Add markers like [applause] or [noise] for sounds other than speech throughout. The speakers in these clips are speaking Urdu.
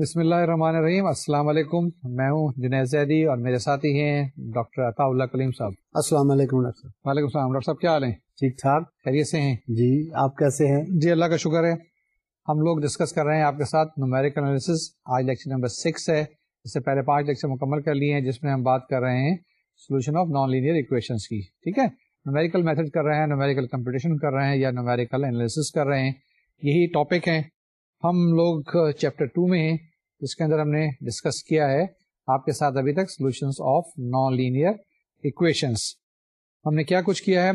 بسم اللہ الرحمن الرحیم۔ السلام علیکم۔ میں ہوں جنید زیدی اور میرے ساتھی ہیں ڈاکٹر عطا اللہ کلیم صاحب۔ السلام علیکم ڈاکٹر صاحب۔ وعلیکم السلام۔ ڈاکٹر صاحب کیا حال ہیں؟ ٹھیک ٹھاک۔ خیریت سے ہیں؟ جی آپ کیسے ہیں؟ جی اللہ کا شکر ہے۔ ہم لوگ ڈسکس کر رہے ہیں آپ کے ساتھ نومیریکل انالیسز آج لیکچر نمبر سکس ہے۔ اس سے پہلے پانچ لیکچر مکمل کر لیے ہیں جس میں ہم بات کر رہے ہیں solution of non linear equations کی۔ ٹھیک ہے؟ نومیریکل میتھڈ کر رہے ہیں نومیریکل کمپٹیشن کر رہے ہیں یا نومیریکل انالیسز کر رہے ہیں۔ یہی ٹاپک ہیں۔ ہم لوگ چیپٹر ٹو میں ہیں۔ جس کے اندر ہم نے ڈسکس کیا ہے، آپ کے ساتھ ابھی تک solutions of non linear equations ہم نے کیا کچھ کیا ہے؟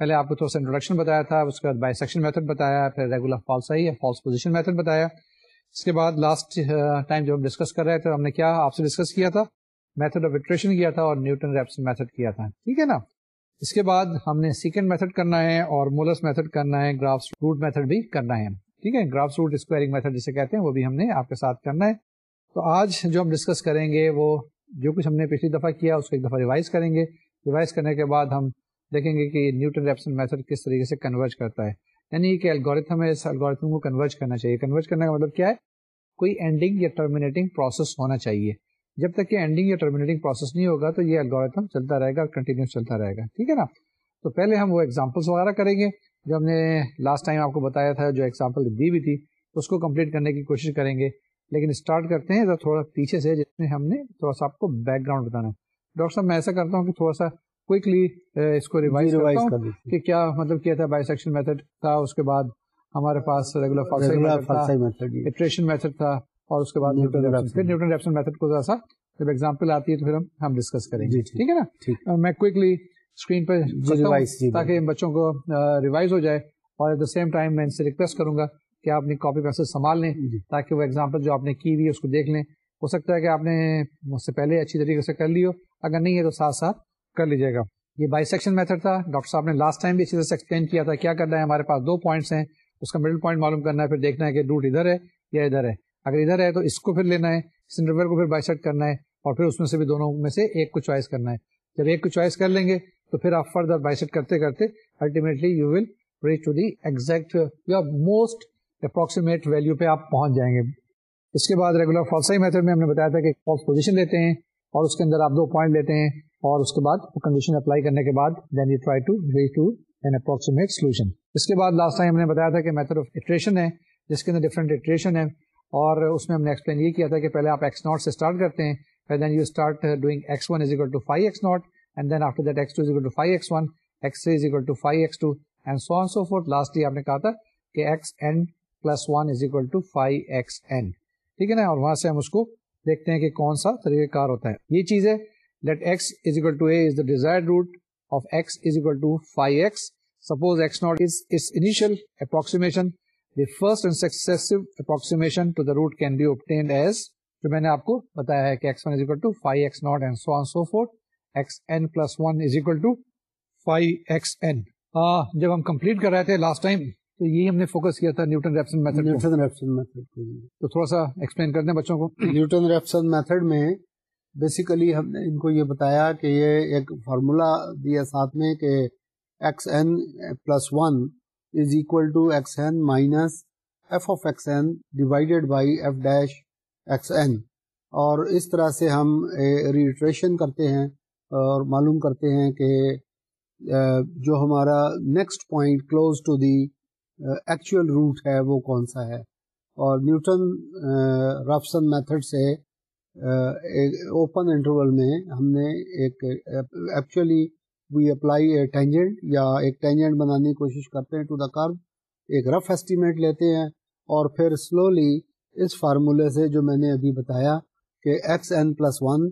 پہلے آپ کو تھوڑا سا انٹروڈکشن بتایا تھا، اس کے بعد بائی سیکشن میتھڈ بتایا، پھر regular falsi I false position method بتایا۔ اس کے بعد لاسٹ ٹائم جب ہم ڈسکس کر رہے تھے، ہم نے کیا آپ سے ڈسکس کیا تھا؟ میتھڈ آف اٹریشن کیا تھا اور نیوٹن ریپسن میتھڈ کیا تھا۔ ٹھیک ہے نا؟ اس کے بعد ہم نے سیکنڈ میتھڈ کرنا ہے اور مولس میتھڈ کرنا ہے گرافس روٹ میتھڈ بھی کرنا ہے۔ ٹھیک ہے گرافس روٹ اسکوائرنگ میتھڈ جسے کہتے ہیں، وہ بھی ہم نے آپ کے ساتھ کرنا ہے۔ تو آج جو ہم ڈسکس کریں گے وہ جو کچھ ہم نے پچھلی دفعہ کیا، اس کو ایک دفعہ ریوائز کریں گے۔ ریوائز کرنے کے بعد ہم دیکھیں گے کہ نیوٹن ریپسن میتھڈ کس طریقے سے کنورج کرتا ہے۔ یعنی کہ الگوریتھم ہے، اس الگوریتھم کو کنورج کرنا چاہیے۔ کنورج کرنے کا مطلب کیا ہے؟ کوئی اینڈنگ یا ٹرمینیٹنگ پروسیس ہونا چاہیے۔ جب تک کہ اینڈنگ یا ٹرمینیٹنگ پروسیس نہیں ہوگا تو یہ الگوریتھم چلتا رہے گا کنٹینیوس چلتا رہے گا۔ ٹھیک ہے نا؟ تو پہلے ہم وہ ایگزامپلس وغیرہ کریں گے۔ جو ہم نے لاسٹ ٹائم آپ کو بتایا تھا، جو ایگزامپل دی ہوئی تھی، اس کو کمپلیٹ کرنے کی کوشش کریں گے۔ لیکن اسٹارٹ کرتے ہیں تو تھوڑا پیچھے سے جس میں ہم نے تھوڑا سا آپ کو بیک گراؤنڈ بتانا ہے۔ ڈاکٹر صاحب میں ایسا کرتا ہوں کہ تھوڑا سا کوئکلی اس کو ریوائز کرتا ہوں کہ کیا مطلب کیا تھا بائی سیکشن میتھڈ تھا اس کے بعد ہمارے پاس ریگولر میتھڈ تھا اور اس کے بعد نیوٹن ریپسن میتھڈ کو ذرا سا جب ایگزامپل آتی ہے تو پھر ہم ہم ڈسکس کریں گے۔ ٹھیک۔ ہے نا؟ میں کوئکلی اسکرین پہ تاکہ بچوں کو ریوائز ہو جائے اور ایٹ دا سیم ٹائم میں ان سے ریکویسٹ کروں گا کہ آپ اپنی کاپی پیسے سنبھال لیں جی۔ تاکہ وہ ایگزامپل جو آپ نے کی ہوئی اس کو دیکھ لیں۔ ہو سکتا ہے کہ آپ نے مجھ سے پہلے اچھی طریقے سے کر لی ہو۔ اگر نہیں ہے تو ساتھ ساتھ کر لیجیے گا۔ یہ بائی سیکشن میتھڈ تھا۔ ڈاکٹر صاحب نے لاسٹ ٹائم بھی اچھی طرح سے ایکسپلین کیا تھا کیا کرنا ہے۔ ہمارے پاس دو پوائنٹس ہیں۔ اس کا مڈل پوائنٹ معلوم کرنا ہے۔ پھر دیکھنا ہے کہ روٹ ادھر ہے یا ادھر ہے۔ اگر ادھر ہے تو اس کو پھر لینا ہے۔ سنڈر کو پھر بائی سیٹ کرنا ہے اور پھر اس میں سے بھی دونوں میں سے ایک کو چوائس کرنا ہے۔ جب ایک کو چوائس کر لیں گے تو پھر آپ فردر بائی سیٹ کرتے کرتے ultimately you will reach to the exact or most approximate value پہ آپ پہنچ جائیں گے۔ اس کے بعد ریگولر فالسائی میتھڈ میں ہم نے بتایا تھا کہ فالس پوزیشن لیتے ہیں اور اس کے اندر آپ دو پوائنٹ لیتے ہیں اور اس کے بعد کنڈیشن اپلائی کرنے کے بعد then you try to reach to an approximate solution اس کے بعد لاسٹ ٹائم ہم نے بتایا تھا کہ میتھڈ آف اٹریشن ہے، جس کے اندر ڈفرنٹ اٹریشن ہے اور اس میں ہم نے ایکسپلین یہ کیا تھا کہ پہلے آپ ایکس ناٹ سے اسٹارٹ کرتے ہیں، پھر then you start doing X one is equal to phi X naught and then after that X two is equal to phi X one X three is equal to phi X two and so on so forth lastly آپ نے کہا تھا کہ X N plus one is equal to phi X N ٹھیک ہے نا؟ اور وہاں سے ہم اس کو دیکھتے ہیں کہ کون سا طریقہ کار ہوتا ہے۔ یہ چیز ہے let X is equal to A is the desire root of X is equal to phi X suppose X naught is is initial approximation the first and successive approximation to the root can be obtained as جو میں نے آپ کو بتایا ہے کہ X one is equal to phi X naught and so on so forth X N plus one is equal to phi X n جب ہم کمپلیٹ کر رہے تھے لاسٹ ٹائم تو یہی ہم نے فوکس کیا تھا Newton Raphson method Newton Raphson method تو تھوڑا سا ایکسپلین کر دیں بچوں کو۔ نیوٹن ریپسن میتھڈ میں بیسیکلی ہم نے ان کو یہ بتایا کہ یہ ایک فارمولا دیا ساتھ میں کہ X N plus one is equal to X N minus F of X N divided by F dash X N اور اس طرح سے ہم ریٹریشن کرتے ہیں اور معلوم کرتے ہیں کہ جو ہمارا next point close to the actual root ہے وہ کون سا ہے؟ اور نیوٹن رفسن میتھڈ سے اوپن انٹرول میں ہم نے ایک actually we apply a tangent یا ایک ٹینجنٹ بنانے کی کوشش کرتے ہیں ٹو دا کرو ایک رف ایسٹیمیٹ لیتے ہیں اور پھر سلولی اس فارمولے سے جو میں نے ابھی بتایا کہ X N plus one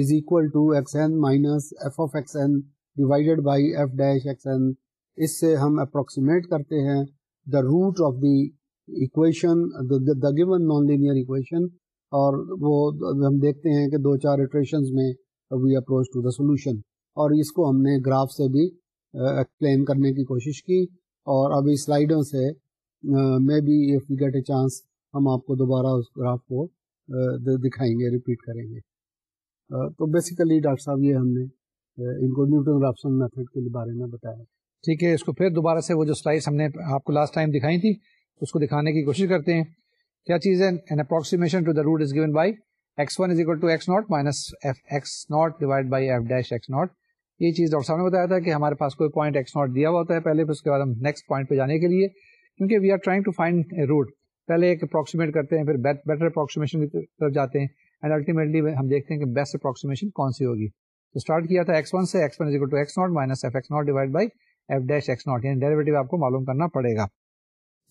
is equal to X N minus F of X N divided by F dash X N اس سے ہم اپروکسیمیٹ کرتے ہیں the root of the equation the given non linear equation اور وہ ہم دیکھتے ہیں کہ دو چار اٹریشنز میں we approach to the solution اور اس کو ہم نے گراف سے بھی uh, ایکسپلین کرنے کی کوشش کی اور ابھی سلائڈوں سے uh, میں بھی if you get a chance ہم آپ کو دوبارہ اس گراف کو uh, دکھائیں گے ریپیٹ کریں گے. تو بیسیکلی ڈاکٹر صاحب یہ ہم نے ان کو نیوٹن گرافسن میتھڈ کے بارے میں بتایا. ٹھیک ہے، اس کو پھر دوبارہ سے وہ جو سلائڈس ہم نے آپ کو لاسٹ ٹائم دکھائی تھی، اس کو دکھانے کی کوشش کرتے ہیں۔ کیا چیز ہے؟ An approximation to the root is given by X one is equal to X naught minus F X naught divide by F dash X naught یہ چیز ڈاکٹر صاحب نے بتایا تھا کہ ہمارے پاس کوئی پوائنٹ ایکس ناٹ دیا ہوا ہوتا ہے پہلے، پھر اس کے بعد ہم نیکسٹ پوائنٹ پہ جانے کے لیے، کیونکہ we are trying to find root پہلے ایک اپروکسیمیٹ کرتے ہیں، پھر بیٹر اپروکسیمیشن کی طرف جاتے ہیں۔ اینڈ الٹیمیٹلی ہم دیکھتے ہیں کہ بیسٹ اپروکسیمیشن کون سی ہوگی۔ تو اسٹارٹ کیا تھا ایکس ون سے X one to X naught minus F X naught divide by F dash X naught یعنی ڈیریویٹو آپ کو معلوم کرنا پڑے گا۔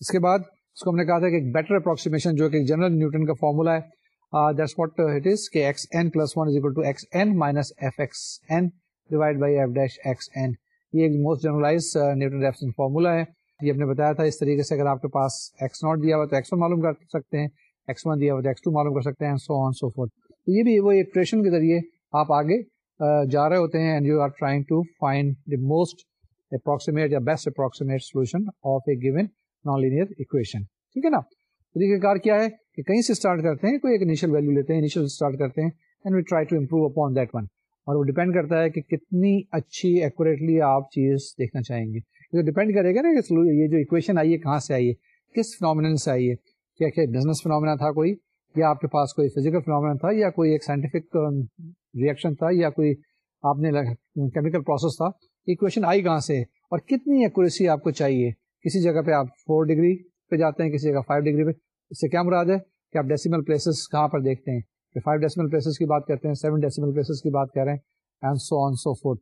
اس کے بعد اس کو ہم نے کہا تھا کہ ایک بیٹر اپروکسیمیشن جو کہ جنرل نیوٹن کا فارمولا ہے دیٹس واٹ اٹ از کہ X N plus one is equal to X N minus F X N divide by F dash X N یہ ایک most generalize Newton Raphson formula ہے۔ یہ ہم نے بتایا تھا اس طریقے سے اگر آپ کے پاس ایکس ناٹ دیا ہوا تو ایکس ون معلوم کر سکتے ہیں ایکس ون دیا ہوا تو ایکس ٹو معلوم کر سکتے ہیں سو آن سو فور یہ بھی وہ ایکٹریشن کے ذریعے آپ آگے جا رہے ہوتے ہیں and you are trying to find the most approximate یا best approximate solution of a given non linear equation ٹھیک ہے نا؟ طریقہ کار کیا ہے کہ کہیں سے اسٹارٹ کرتے ہیں، کوئی ایک انیشیل ویلو لیتے ہیں انیشیل اسٹارٹ کرتے ہیں and we try to improve upon that one اور وہ ڈیپینڈ کرتا ہے کہ کتنی اچھی ایکوریٹلی آپ چیز دیکھنا چاہیں گے۔ یہ ڈیپینڈ کرے گا نا کہ یہ جو اکویشن آئی ہے، کہاں سے آئی ہے؟ کس فنومین سے آئی ہے؟ کیا کیا بزنس فنومینا تھا کوئی؟ یا آپ کے پاس کوئی فزیکل فنومینا تھا، یا کوئی ایک سائنٹیفک ریئیکشن um, تھا، یا کوئی آپ نے کیمیکل پروسیس تھا؟ اکویشن آئی کہاں سے اور کتنی ایکوریسی آپ کو چاہیے؟ کسی جگہ پہ آپ فور ڈگری پہ جاتے ہیں، کسی جگہ فائیو ڈگری پہ۔ اس سے کیا مراد ہے؟ کہ آپ ڈیسیمل پلیسز کہاں پر دیکھتے ہیں۔ کہ فائیو ڈیسیمل پلیسز کی بات کرتے ہیں سیون ڈیسیمل پلیسز کی بات کر رہے ہیں and so on so fourth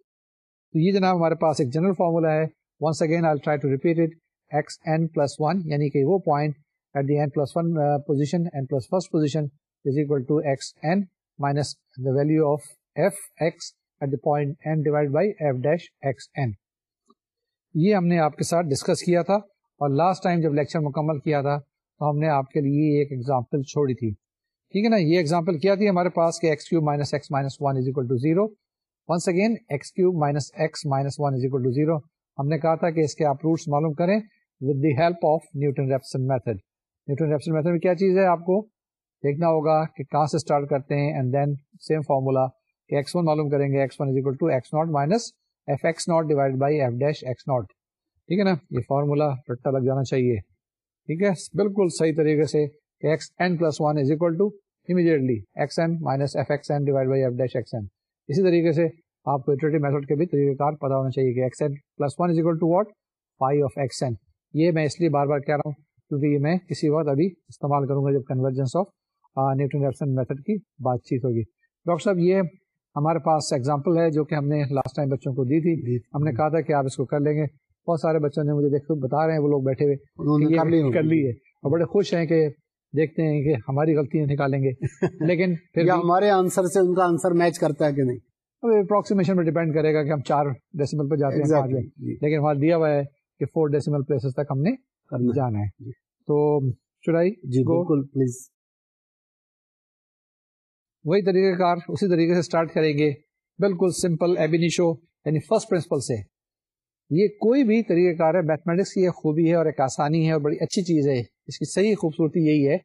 تو یہ جناب ہمارے پاس ایک جنرل فارمولا ہے۔ Once again I try to repeat it X N plus one یعنی کہ وہ point at the N plus one position N plus first position is equal to X N minus the value of F X at the point N divide by F dash X N یہ ہم نے آپ کے ساتھ ڈسکس کیا تھا اور لاسٹ ٹائم جب لیکچر مکمل کیا تھا تو ہم نے آپ کے لیے ایک ایگزامپل چھوڑی تھی۔ ٹھیک ہے نا؟ یہ ایگزامپل کیا تھی ہمارے پاس کہ X cube minus X minus one is equal to zero once again X cube minus X minus one is equal to zero ہم نے کہا تھا کہ اس کے آپ روٹس معلوم کریں with the help of Newton Raphson method Newton Raphson method میں کیا چیز ہے آپ کو؟ دیکھنا ہوگا کہ کہاں سے اسٹارٹ کرتے ہیں اینڈ دین سیم فارمولا کہ ایکس ون معلوم کریں گے X one is equal to X naught minus F X naught divide by F dash X naught ٹھیک ہے نا؟ یہ فارمولا رٹا لگ جانا چاہیے۔ ٹھیک ہے؟ بالکل صحیح طریقے سے X N plus one is equal to immediately X N minus F X N divide by F dash X N اسی طریقے سے آپ کو ایٹریٹو میتھڈ کے بھی طریقہ کار پتا ہونا چاہیے کہ X N plus one is equal to what phi of X N یہ میں اس لیے بار بار کہہ رہا ہوں کیونکہ یہ میں کسی وقت ابھی استعمال کروں گا جب convergence of Newton Raphson method کی بات چیت ہوگی۔ ڈاکٹر صاحب، یہ ہمارے پاس ایگزامپل ہے جو کہ ہم نے لاسٹ ٹائم بچوں کو دی تھی۔ ہم نے کہا تھا کہ آپ اس کو کر لیں گے۔ بہت سارے بچوں نے مجھے دیکھ بتا رہے ہیں وہ لوگ بیٹھے ہوئے کر لی ہے۔ اور بڑے خوش ہیں کہ دیکھتے ہیں کہ ہماری غلطیاں نکالیں گے۔ [laughs] لیکن پھر ہمارے آنسر سے ان کا آنسر میچ کرتا ہے کہ نہیں؟ اپروکسیمیشن پہ ڈیپینڈ کرے گا کہ ہم چار ڈیسیمل پہ جاتے ہیں جی۔ لیکن وہاں دیا ہوا ہے کہ فور ڈیسیمل پلیسز تک ہم نے جانا ہے۔ جی۔ تو چڑائی جی بالکل پلیز وہی طریقہ کار اسی طریقے سے اسٹارٹ کریں گے۔ بالکل سمپل ایبینیشو یعنی فرسٹ پرنسپل سے۔ یہ کوئی بھی طریقہ کار ہے میتھمیٹکس کی ایک خوبی ہے اور ایک آسانی ہے اور بڑی اچھی چیز ہے۔ اس کی صحیح خوبصورتی یہی ہے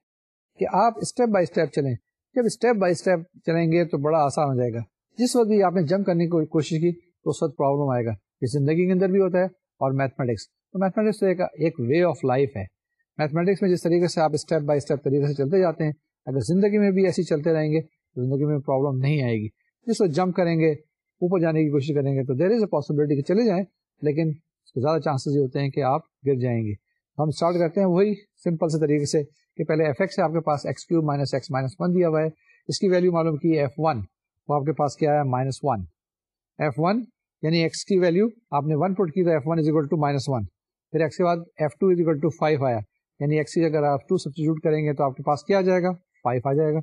کہ آپ اسٹیپ بائی اسٹیپ چلیں۔ جب اسٹیپ بائی اسٹیپ چلیں گے تو بڑا آسان ہو جائے گا۔ جس وقت بھی آپ نے جمپ کرنے کی کوشش کی، تو اس وقت پرابلم آئے گا۔ یہ زندگی کے اندر بھی ہوتا ہے اور میتھمیٹکس تو میتھمیٹکس تو ایک وے آف لائف ہے۔ میتھمیٹکس میں جس طریقے سے آپ اسٹیپ بائی اسٹیپ طریقے سے چلتے جاتے ہیں، اگر زندگی میں بھی ایسی چلتے رہیں گے زندگی میں پرابلم نہیں آئے گی۔ جس وقت جمپ کریں گے، اوپر جانے کی کوشش کریں گے تو دیر از اے پاسبلٹی کہ چلے جائیں، لیکن زیادہ چانسز یہ ہوتے ہیں کہ آپ گر جائیں گے۔ ہم اسٹارٹ کرتے ہیں وہی سمپل سے طریقے سے کہ پہلے ایف ایکس ہے، آپ کے پاس X cube minus X minus one دیا ہوا ہے۔ اس کی ویلو معلوم کی ایف ون وہ آپ کے پاس کیا ہے؟ مائنس ون ایف ون یعنی ایکس کی ویلو آپ نے ون پٹ کی تو F one is equal to minus one پھر ایکس کے بعد F two is equal to five آیا۔ یعنی ایکس کی اگر آپ ٹو سبسٹیوٹ کریں گے تو آپ کے پاس کیا آ جائے گا؟ فائیو آ جائے گا۔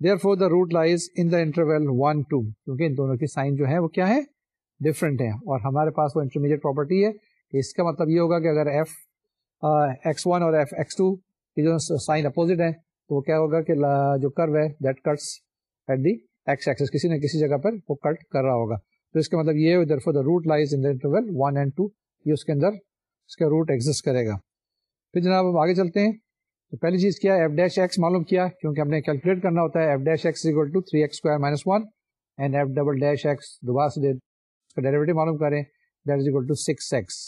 Therefore the root lies in the interval one two کیونکہ ان دونوں کی سائن جو ہے وہ کیا ہے ڈفرنٹ ہے اور ہمارے پاس وہ انٹرمیڈیٹ پراپرٹی ہے اس کا مطلب یہ ہوگا کہ اگر ایف ایکس ون اور ایف ایکس ٹو کی جو سائن اپوزٹ ہے تو وہ کیا ہوگا کہ جو کرو ہے that cuts at the X axis کسی نہ کسی جگہ پر وہ کٹ کر رہا ہوگا. تو اس کا مطلب یہ ادھر for the root lies in the interval one and two یہ اس کے اندر اس کا روٹ ایگزٹ کرے گا. پھر جناب ہم آگے چلتے ہیں. تو پہلی چیز کیا ایف ڈیش ایکس معلوم کیا، کیونکہ ہم نے کیلکولیٹ کرنا ہوتا ہے f dash x equal to three x square minus one and f double dash x دوبارہ سے اس کا ڈیریویٹو معلوم کریں that is equal to six x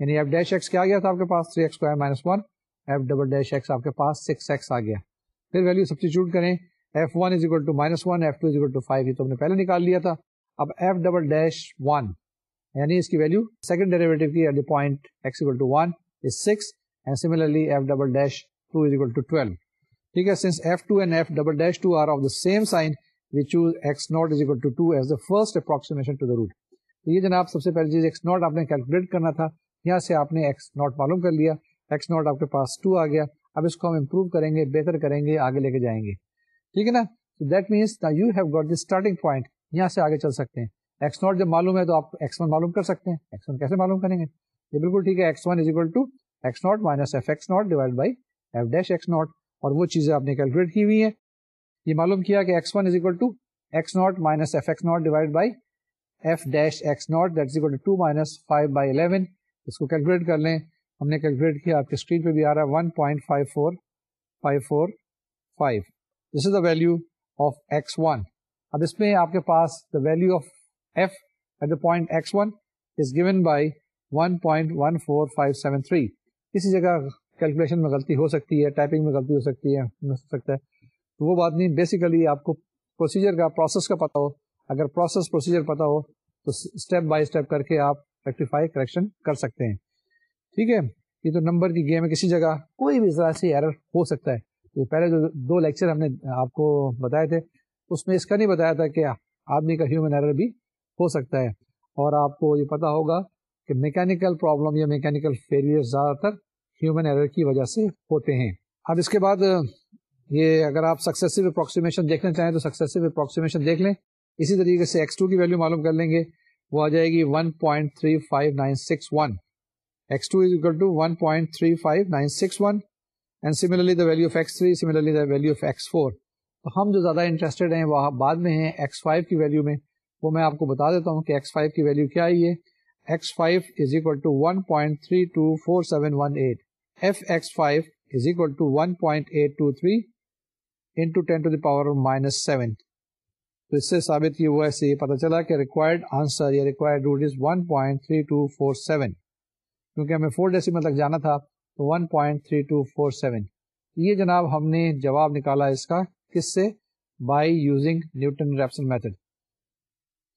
یعنی ایف ڈیش ایکس کیا گیا تھا آپ کے پاس؟ Three x square minus one f double dash x آپ کے پاس سکس ایکس آ گیا. پھر ویلو سبسٹیچیوٹ کریں f one is equal to minus one f two is equal to five یہ تو ہم نے پہلے نکال لیا تھا. اب ایف ڈبل ڈیش ون یعنی اس کی ویلو سیکنڈ ڈیریویٹو کی at the point x equal to one is six and similarly f double dash two is equal to twelve ٹھیک ہے since f two and f double dash two are of the same sign we choose x naught is equal to two as the first approximation to the root یہ جناب سب سے پہلی چیز ایکس ناٹ آپ نے کیلکولیٹ کرنا تھا، یہاں سے آپ نے ایکس ناٹ معلوم کر لیا۔ ایکس ناٹ آپ کے پاس ٹو آ گیا۔ اب اس کو ہم امپروو کریں گے، بہتر کریں گے، آگے لے کے جائیں گے۔ ٹھیک ہے نا؟ That means you have got the starting point یہاں سے آگے چل سکتے ہیں۔ ایکس ناٹ جب معلوم ہے تو آپ ایکس ون معلوم کر سکتے ہیں۔ ایکس ون کیسے معلوم کریں گے؟ یہ بالکل ٹھیک ہے x one is equal to x naught minus f x naught divide by f dash x naught اور وہ چیزیں آپ نے کیلکولیٹ کی ہوئی ہیں۔ یہ معلوم کیا کہ x one is equal to x naught minus f x naught divide by f dash x naught that is equal to minus five by eleven اس کو کیلکولیٹ کر لیں۔ ہم نے کیلکولیٹ کیا، آپ کی اسکرین پہ بھی آ رہا ہے۔ One point five four five four five this is the value of x one اب اس میں آپ کے پاس the value of f at the point x one is given by one point one four five seven three کسی جگہ کیلکولیشن میں غلطی ہو سکتی ہے، ٹائپنگ میں غلطی ہو سکتی ہے، ہو سکتا ہے۔ تو وہ بات نہیں بیسیکلی آپ کو پروسیجر کا پروسیس کا پتا ہو۔ اگر پروسیس پروسیجر پتا ہو، تو اسٹیپ بائی اسٹیپ کر کے آپ ریکٹیفائی کریکشن کر سکتے ہیں۔ ٹھیک ہے؟ یہ تو نمبر کی گیم ہے، کسی جگہ کوئی بھی ذرا سی ایرر ہو سکتا ہے۔ تو پہلے جو دو لیکچر ہم نے آپ کو بتائے تھے، اس میں اس کا نہیں بتایا تھا کہ آدمی کا ہیومن ایرر بھی ہو سکتا ہے۔ اور آپ کو یہ پتا ہوگا کہ میکینیکل پرابلم یا میکینیکل فیلئر زیادہ تر ہیومن ایرر کی وجہ سے ہوتے ہیں۔ اب اس کے بعد یہ اگر آپ سکسیسو اپروکسیمیشن دیکھنا چاہیں تو سکسیسو اپروکسیمیشن دیکھ لیں۔ اسی طریقے سے ایکس ٹو کی ویلو معلوم کر لیں گے۔ وہ آ جائے گی one point three five nine six one x two is equal to one point three five nine six one and similarly the value of x three similarly the value of x four تو ہم جو زیادہ انٹرسٹیڈ ہیں وہ بعد میں ہیں ایکس فائیو کی ویلو میں۔ وہ میں آپ کو بتا دیتا ہوں کہ ایکس فائیو کی ویلو کیا ہے۔ یہ x five is equal to one point three two four seven one eight f x five is equal to one point eight two three into ten to the power minus seven تو اس سے ثابت کی ہوا سے یہ پتا چلا کہ ریکوائرڈ آنسر یا required root is one point three two four seven کیونکہ ہمیں فور ڈیسیمل تک جانا تھا تو one point three two four seven یہ جناب ہم نے جواب نکالا اس کا کس سے by using Newton Raphson method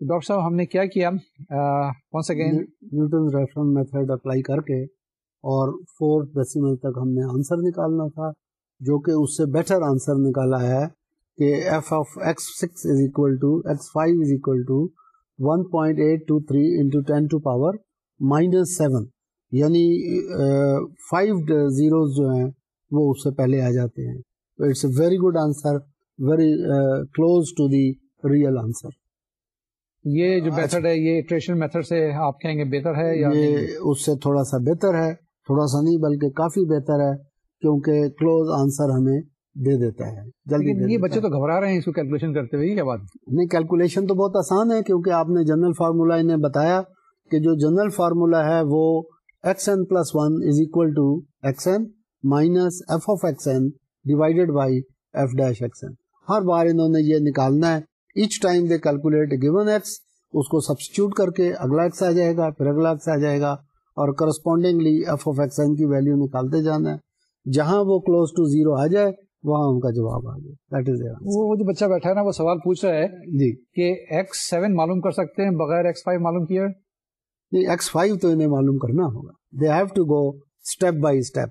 doctor صاحب ہم نے کیا کیا once again Newton Raphson method apply کر کے اور فور ڈیسیمل تک ہم نے آنسر نکالنا تھا جو کہ اس سے بیٹر آنسر نکالا ہے کہ f of x six is equal to x five is equal to one point eight two three into ten to power minus seven یعنی فائیو زیروز جو ہیں وہ اس سے پہلے آ جاتے ہیں۔ It's a very good answer very close to the real answer یہ جو میتھڈ ہے یہ ٹریشن میتھڈ سے آپ کہیں گے بہتر ہے یا یہ اس سے تھوڑا سا بہتر ہے۔ تھوڑا سا نہیں بلکہ کافی بہتر ہے کیونکہ کلوز آنسر ہمیں دے دیتا ہے۔ جلدی یہ بچے تو گھبرا رہے ہیں اس کو کیلکولیشن کرتے ہوئے کیا بات نہیں کیلکولیشن تو بہت آسان ہے کیونکہ آپ نے جنرل فارمولا انہیں بتایا کہ جو جنرل فارمولا ہے وہ x n plus one is equal to x n minus f of x n divided by f dash x n ہر بار انہوں نے یہ نکالنا ہے۔ Each time they calculate given x اس کو سبسٹیوٹ کر کے اگلا ایکس آ جائے گا پھر اگلا ایکس آ جائے گا۔ اور correspondingly f of x n کی ویلو نکالتے جانا ہے۔ جہاں وہ کلوز ٹو زیرو آ جائے وہاں ان کا جواب آ گیا وہ جو بچہ بیٹھا ہے نا وہ سوال پوچھ رہا ہے جی۔ کہ ایکس سیون معلوم کر سکتے ہیں بغیر ایکس فائیو معلوم کیا؟ نہیں ایکس فائیو تو انہیں معلوم کرنا ہوگا۔ They have to go step by step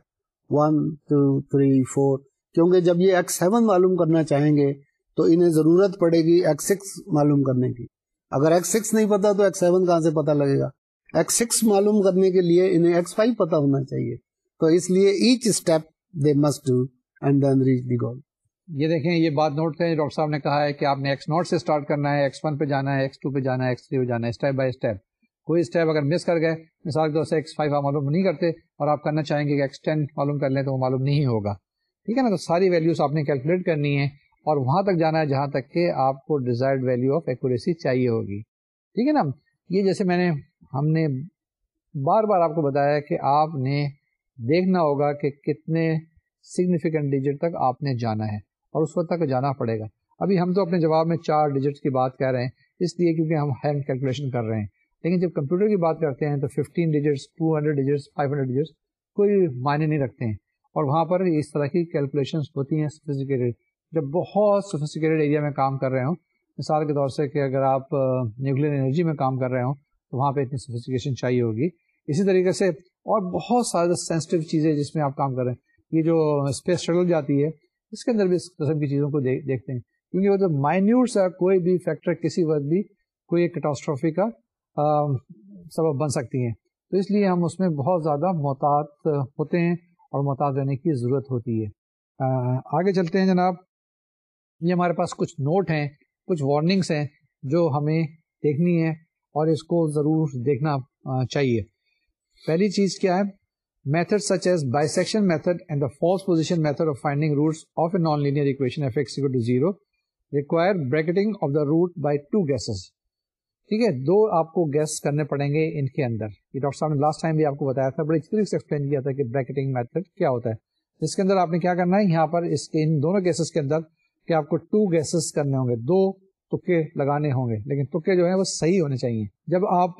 one two three four کیونکہ جب یہ ایکس سیون معلوم کرنا چاہیں گے تو انہیں ضرورت پڑے گی ایکس سکس معلوم کرنے کی۔ اگر ایکس سکس نہیں پتا تو ایکس سیون کہاں سے پتا لگے گا؟ ایکس سکس معلوم کرنے کے لیے انہیں ایکس فائیو پتا ہونا چاہیے۔ تو اس لیے each step they must do and then reach the goal یہ دیکھیں، یہ بات نوٹ کریں، ڈاکٹر صاحب نے کہا ہے کہ آپ نے ایکس نوٹ سے اسٹارٹ کرنا ہے ایکس ون پہ جانا ہے ایکس ٹو پہ جانا ہے ایکس تھری پہ جانا ہے اسٹیپ بائی اسٹیپ کوئی اسٹیپ اگر مس کر گئے، مثال کے طور سے ایکس فائیو آپ معلوم نہیں کرتے اور آپ کرنا چاہیں گے کہ ایکس ٹین معلوم کر لیں تو وہ معلوم نہیں ہوگا۔ ٹھیک ہے نا؟ تو ساری ویلیوز آپ نے کیلکولیٹ کرنی ہے اور وہاں تک جانا ہے جہاں تک کہ آپ کو ڈیزائرڈ ویلیو آف ایکوریسی چاہیے ہوگی۔ ٹھیک ہے نا؟ یہ جیسے میں نے ہم نے بار بار آپ کو بتایا کہ آپ نے دیکھنا ہوگا کہ کتنے سگنیفیکینٹ ڈیجٹ تک آپ نے جانا ہے اور اس وقت تک جانا پڑے گا۔ ابھی ہم تو اپنے جواب میں چار ڈیجٹس کی بات کہہ رہے ہیں، اس لیے کیونکہ ہم ہینڈ کیلکولیشن کر رہے ہیں۔ لیکن جب کمپیوٹر کی بات کرتے ہیں تو fifteen digits two hundred digits five hundred digits کوئی معنی نہیں رکھتے ہیں۔ اور وہاں پر اس طرح کی کیلکولیشن ہوتی ہیں سوفسٹیکیٹڈ جب بہت سوفسٹیکیٹڈ ایریا میں کام کر رہے ہوں، مثال کے طور سے کہ اگر آپ نیوکلیر انرجی میں کام کر رہے ہوں تو وہاں پہ اتنی سوفسٹیکیشن چاہیے ہوگی۔ اسی طریقے سے اور بہت سارے سینسٹیو چیزیں جس میں آپ کام کر رہے ہیں۔ یہ جو اسپیس شٹل جاتی ہے، اس کے اندر بھی اس قسم کی چیزوں کو دیکھتے ہیں۔ کیونکہ وہ تو مائنیوٹس ہے کوئی بھی فیکٹر کسی وقت بھی کوئی ایک کٹاسٹرافی کا سبب بن سکتی ہیں۔ تو اس لیے ہم اس میں بہت زیادہ محتاط ہوتے ہیں اور محتاط رہنے کی ضرورت ہوتی ہے۔ آگے چلتے ہیں جناب۔ یہ ہمارے پاس کچھ نوٹ ہیں، کچھ وارننگس ہیں جو ہمیں دیکھنی ہے اور اس کو ضرور دیکھنا چاہیے۔ پہلی چیز کیا ہے؟ Method such as bisection method and the false position method of finding roots of a non linear equation f x to zero require bracketing of the root by two guesses ٹھیک ہے، دو آپ کو گیس کرنے پڑیں گے ان کے اندر۔ یہ ڈاکٹر صاحب نے لاسٹ ٹائم بھی آپ کو بتایا تھا، بڑے اچھی طریقے سے ایکسپلین کیا تھا کہ بریکٹنگ میتھڈ کیا ہوتا ہے۔ اس کے اندر آپ نے کیا کرنا ہے؟ یہاں پر اس کے ان دونوں گیسز کے اندر کہ آپ کو ٹو گیسز کرنے ہوں گے۔ دو تکے لگانے ہوں گے، لیکن تکے جو ہیں وہ صحیح ہونے چاہیے۔ جب آپ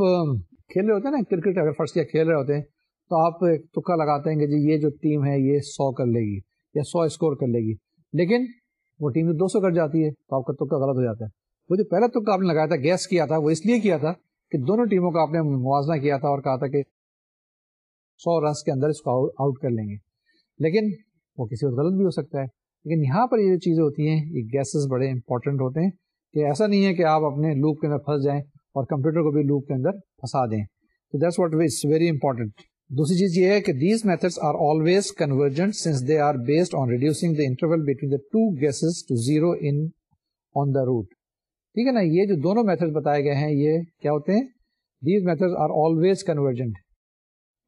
کھیل رہے ہوتے ہیں نا، کرکٹ اگر فرسٹ کیا کھیل رہے ہوتے ہیں، تو آپ ایک تکا لگاتے ہیں کہ جی یہ جو ٹیم ہے یہ سو کر لے گی یا سو اسکور کر لے گی۔ لیکن وہ ٹیم دو سو کر جاتی ہے تو آپ کا تکا غلط ہو جاتا ہے۔ وہ جو پہلا تکا آپ نے لگایا تھا، گیس کیا تھا، وہ اس لیے کیا تھا کہ دونوں ٹیموں کا آپ نے موازنہ کیا تھا اور کہا تھا کہ سو رنس کے اندر اس کو آؤٹ کر لیں گے۔ لیکن وہ کسی وقت غلط بھی ہو سکتا ہے۔ لیکن یہاں پر یہ جو چیزیں ہوتی ہیں، یہ گیسز بڑے امپورٹنٹ ہوتے ہیں۔ کہ ایسا نہیں ہے کہ آپ اپنے لوپ کے اندر پھنس جائیں اور کمپیوٹر کو بھی لوپ کے اندر پھنسا دیں۔ تو that's what is very important دوسری چیز یہ ہے کہ these methods are always convergent since they are based on reducing the interval between the two guesses to zero in on the root ٹھیک ہے نا؟ یہ جو دونوں میتھڈ بتائے گئے ہیں، یہ کیا ہوتے ہیں؟ These method are always convergent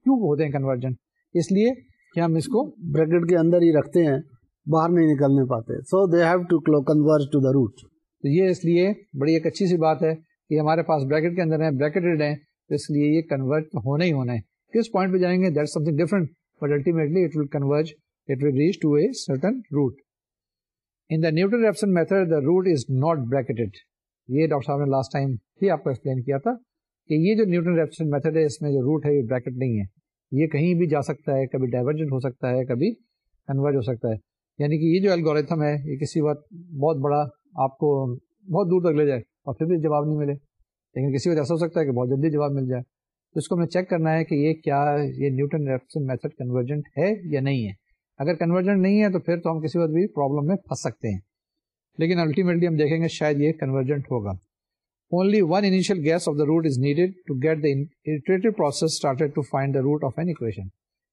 کیوں ہوتے ہیں کنورجنٹ اس لیے کہ ہم اس کو بریکٹ کے اندر ہی رکھتے ہیں، باہر نہیں نکلنے پاتے۔ So they have to converge to the root تو یہ اس لیے بڑی ایک اچھی سی بات ہے کہ ہمارے پاس بریکٹ کے اندر ہیں بریکٹڈ ہیں، تو اس لیے یہ کنورٹ ہونا ہی ہونا ہے۔ کس پوائنٹ پہ جائیں گے؟ That something different but ultimately it will converge it will reach to a certain root in the Newton Raphson method the root is not bracketed یہ ڈاکٹر صاحب نے لاسٹ ٹائم ہی آپ کو ایکسپلین کیا تھا کہ یہ جو نیوٹن ریپسن میتھڈ ہے، اس میں جو روٹ ہے، یہ بریکٹ نہیں ہے۔ یہ کہیں بھی جا سکتا ہے، کبھی ڈائیورجنٹ ہو سکتا ہے، کبھی کنورج ہو سکتا ہے۔ یعنی کہ یہ جو الگوریتھم ہے، یہ کسی وقت بہت بڑا آپ کو بہت دور تک لے جائے اور پھر بھی جواب نہیں ملے۔ لیکن کسی وقت ایسا ہو سکتا ہے کہ بہت جلدی جواب مل جائے۔ تو اس کو ہمیں چیک کرنا ہے کہ یہ کیا یہ نیوٹن ریپسن میتھڈ کنورجنٹ ہے یا نہیں ہے۔ اگر کنورجنٹ نہیں ہے تو پھر تو ہم کسی وقت بھی پرابلم میں پھنس سکتے ہیں۔ لیکن الٹیمیٹلی ہم دیکھیں گے شاید یہ کنورجنٹ ہوگا۔ Only one initial guess of the root is needed to get the process started to find the root of an equation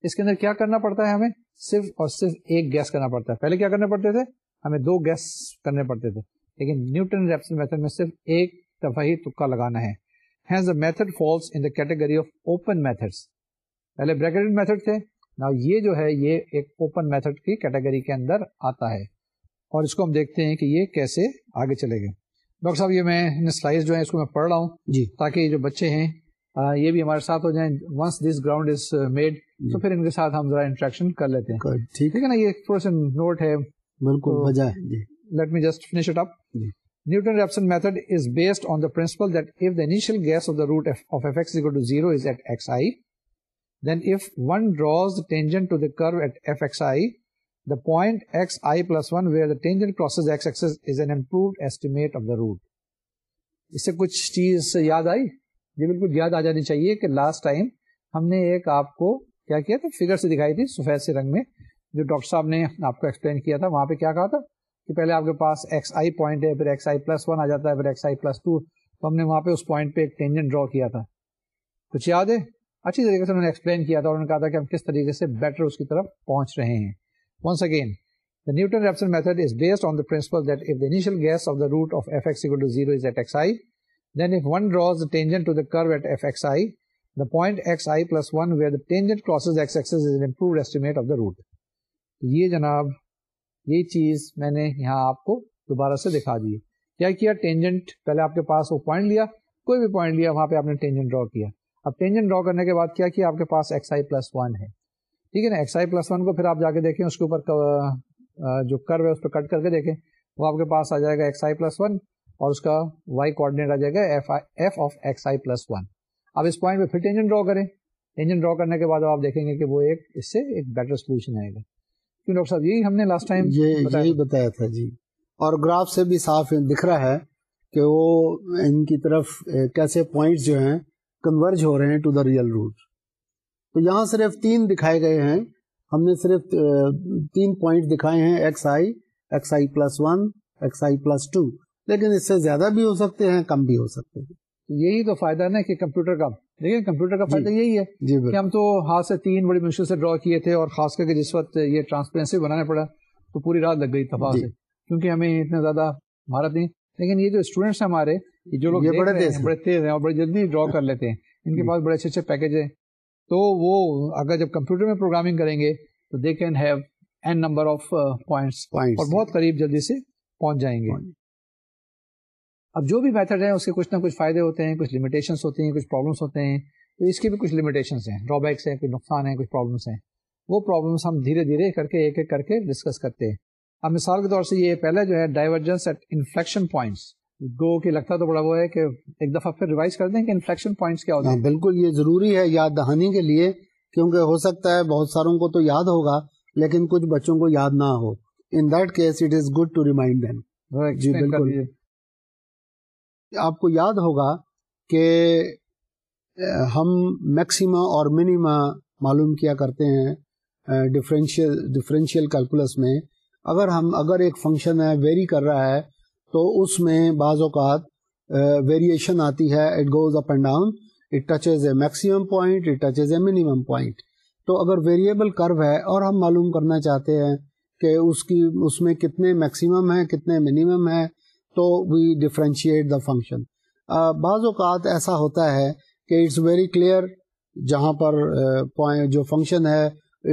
اس کے اندر کیا کرنا پڑتا ہے ہمیں؟ صرف اور صرف ایک گیس کرنا پڑتا ہے۔ پہلے کیا کرنے پڑتے تھے؟ ہمیں دو گیس کرنے پڑتے تھے۔ لیکن نیوٹن ریپسن میتھڈ میں صرف ایک دفعہ ہی تکا لگانا ہے۔ Hence the method falls in the category of open methods پہلے بریکٹڈ میتھڈ تھے نا یہ جو ہے یہ ایک اوپن میتھڈ کی کیٹیگری کے اندر آتا ہے۔ اور اس کو ہم دیکھتے ہیں کہ یہ کیسے آگے چلے گئے۔ ڈاکٹر صاحب یہ میں سلائز جو ہے اس کو میں پڑھ رہا ہوں جی۔ تاکہ یہ جو بچے ہیں یہ بھی ہمارے ساتھ ہو جائیں۔ Once this ground is made تو پھر ان کے ساتھ ہم ذرا انٹریکشن کر لیتے ہیں۔ ٹھیک۔ ہے نا یہ تھوڑا سا نوٹ ہے۔ بالکل let me just finish it up. Mm. Newton-Raphson method is based on the principle that if the initial guess of the root f of fx is equal to 0 is at xi, then if one draws the tangent to the curve at fxi, the point xi plus 1 where the tangent crosses x-axis is an improved estimate of the root. اس سے کچھ چیز یاد آئی یہ بالکل یاد آ جانی چاہیے کہ لاسٹ ٹائم ہم نے ایک آپ کو کیا کیا تھا فگر سے دکھائی تھی سفید سے رنگ میں جو ڈاکٹر صاحب نے آپ کو ایکسپلین کیا تھا وہاں پہ کیا کہا تھا کہ پہلے آپ کے پاس ایکس آئی پوائنٹ ہے پھر ایکس آئی پلس ون آ جاتا ہے پھر ایکس آئی پلس ٹو تو ہم نے وہاں پہ اس پوائنٹ پہ ایک ٹینجن ڈرا کیا تھا. کچھ یاد ہے؟ اچھی طریقے سے انہوں نے ایکسپلین کیا تھا اور انہوں نے کہا تھا کہ ہم کس طریقے سے بیٹر اس کی طرف پہنچ رہے ہیں. Once again The Newton Raphson method is based on the principle that if the initial guess of the root of fx equal to 0 is at xi, then if one draws the tangent to the curve at fxi, the point xi plus 1 where the tangent crosses x-axis is an improved estimate of the root. یہ جناب یہ چیز میں نے یہاں آپ کو دوبارہ سے دکھا دی کیا کیا؟ ٹینجنٹ، پہلے آپ کے پاس وہ پوائنٹ لیا، کوئی بھی پوائنٹ لیا، وہاں پہ آپ نے ٹینجنٹ ڈرا کیا۔ اب ٹینجنٹ ڈرا کرنے کے بعد کیا کیا؟ آپ کے پاس ایکس آئی پلس ون ہے۔ ٹھیک ہے نا؟ ایکس آئی پلس ون کو پھر آپ جا کے دیکھیں، اس کے اوپر جو کرو ہے، اس پہ کٹ کر کے دیکھیں۔ وہ آپ کے پاس آ جائے گا ایکس آئی پلس ون اور اس کا وائی کوآڈینیٹ آ جائے گا f of x i plus one اب اس پوائنٹ پہ پھر ٹینجن ڈرا کریں۔ ٹینجن ڈرا کرنے کے بعد آپ دیکھیں گے کہ وہ ایک، اس سے ایک بیٹر سولوشن آئے گا۔ کیوں ڈاکٹر صاحب یہی ہم نے لاسٹ ٹائم یہی بتایا تھا جی۔ اور گراف سے بھی صاف دکھ رہا ہے کہ وہ ان کی طرف کیسے پوائنٹس جو ہیں کنورج ہو رہے ہیں ٹو دا ریئل روٹ تو یہاں صرف تین دکھائے گئے ہیں۔ ہم نے صرف تین پوائنٹ دکھائے ہیں x i x i plus one x i plus two لیکن اس سے زیادہ بھی ہو سکتے ہیں کم بھی ہو سکتے ہیں۔ یہی تو فائدہ نا کہ کمپیوٹر کا دیکھیے کمپیوٹر کا فائدہ جی۔ یہی ہے جی کہ ہم تو ہاتھ سے تین بڑی مشکل سے ڈرا کیے تھے اور خاص کر کے جس وقت یہ ٹرانسپیرنسی بنانا پڑا تو پوری رات لگ گئی تفاق جی۔ سے۔ کیونکہ ہمیں اتنا زیادہ مہارت نہیں۔ لیکن یہ جو اسٹوڈینٹس ہیں ہمارے جو لوگ بڑے تیز بڑے تیز ہیں اور بڑے جلدی ڈرا کر لیتے ہیں۔ ان کے۔ پاس بڑے اچھے اچھے پیکج ہیں۔ تو وہ اگر جب کمپیوٹر میں پروگرامنگ کریں گے تو they can have n number of points اور بہت قریب جلدی سے پہنچ جائیں گے۔ اب جو بھی میتھڈ ہے اس کے کچھ نہ کچھ فائدے ہوتے ہیں کچھ لمیٹیشنس ہوتی ہیں کچھ پرابلمس ہوتے ہیں۔ تو اس کی بھی کچھ لمیٹیشنس ہیں۔ ڈرا بیکس ہیں کچھ نقصان ہیں کچھ پرابلمس ہیں۔ وہ پرابلمس ہم دھیرے دھیرے کر کے ایک ایک کر کے ڈسکس کرتے ہیں۔ اب مثال کے طور سے یہ پہلا جو ہے ڈائیورجنس ایٹ انفلیکشن پوائنٹس گو کہ لگتا تو بڑا وہ ہے کہ ایک دفعہ پھر ریوائز کر دیں کہ انفلیکشن پوائنٹس کیا ہوتا ہے ہاں، بالکل یہ ضروری ہے یاد دہانی کے لیے کیونکہ ہو سکتا ہے بہت ساروں کو تو یاد ہوگا لیکن کچھ بچوں کو یاد نہ ہو۔ In that case it is good to remind them جی بالکل۔ آپ کو یاد ہوگا کہ ہم میکسیما اور منیما معلوم کیا کرتے ہیں ڈفرینشیل ڈفرینشیل کیلکولس میں۔ اگر ہم، اگر ایک فنکشن ہے ویری کر رہا ہے، تو اس میں بعض اوقات ویریشن آتی ہے۔ It goes up and down it touches a maximum point it touches a minimum point تو اگر ویریبل کرو ہے، اور ہم معلوم کرنا چاہتے ہیں کہ اس کی، اس میں کتنے میکسیمم ہیں، کتنے منیمم ہیں تو وی ڈفرینشیٹ دا فنکشن بعض اوقات ایسا ہوتا ہے کہ اٹس ویری کلیئر جہاں پر جو فنکشن ہے،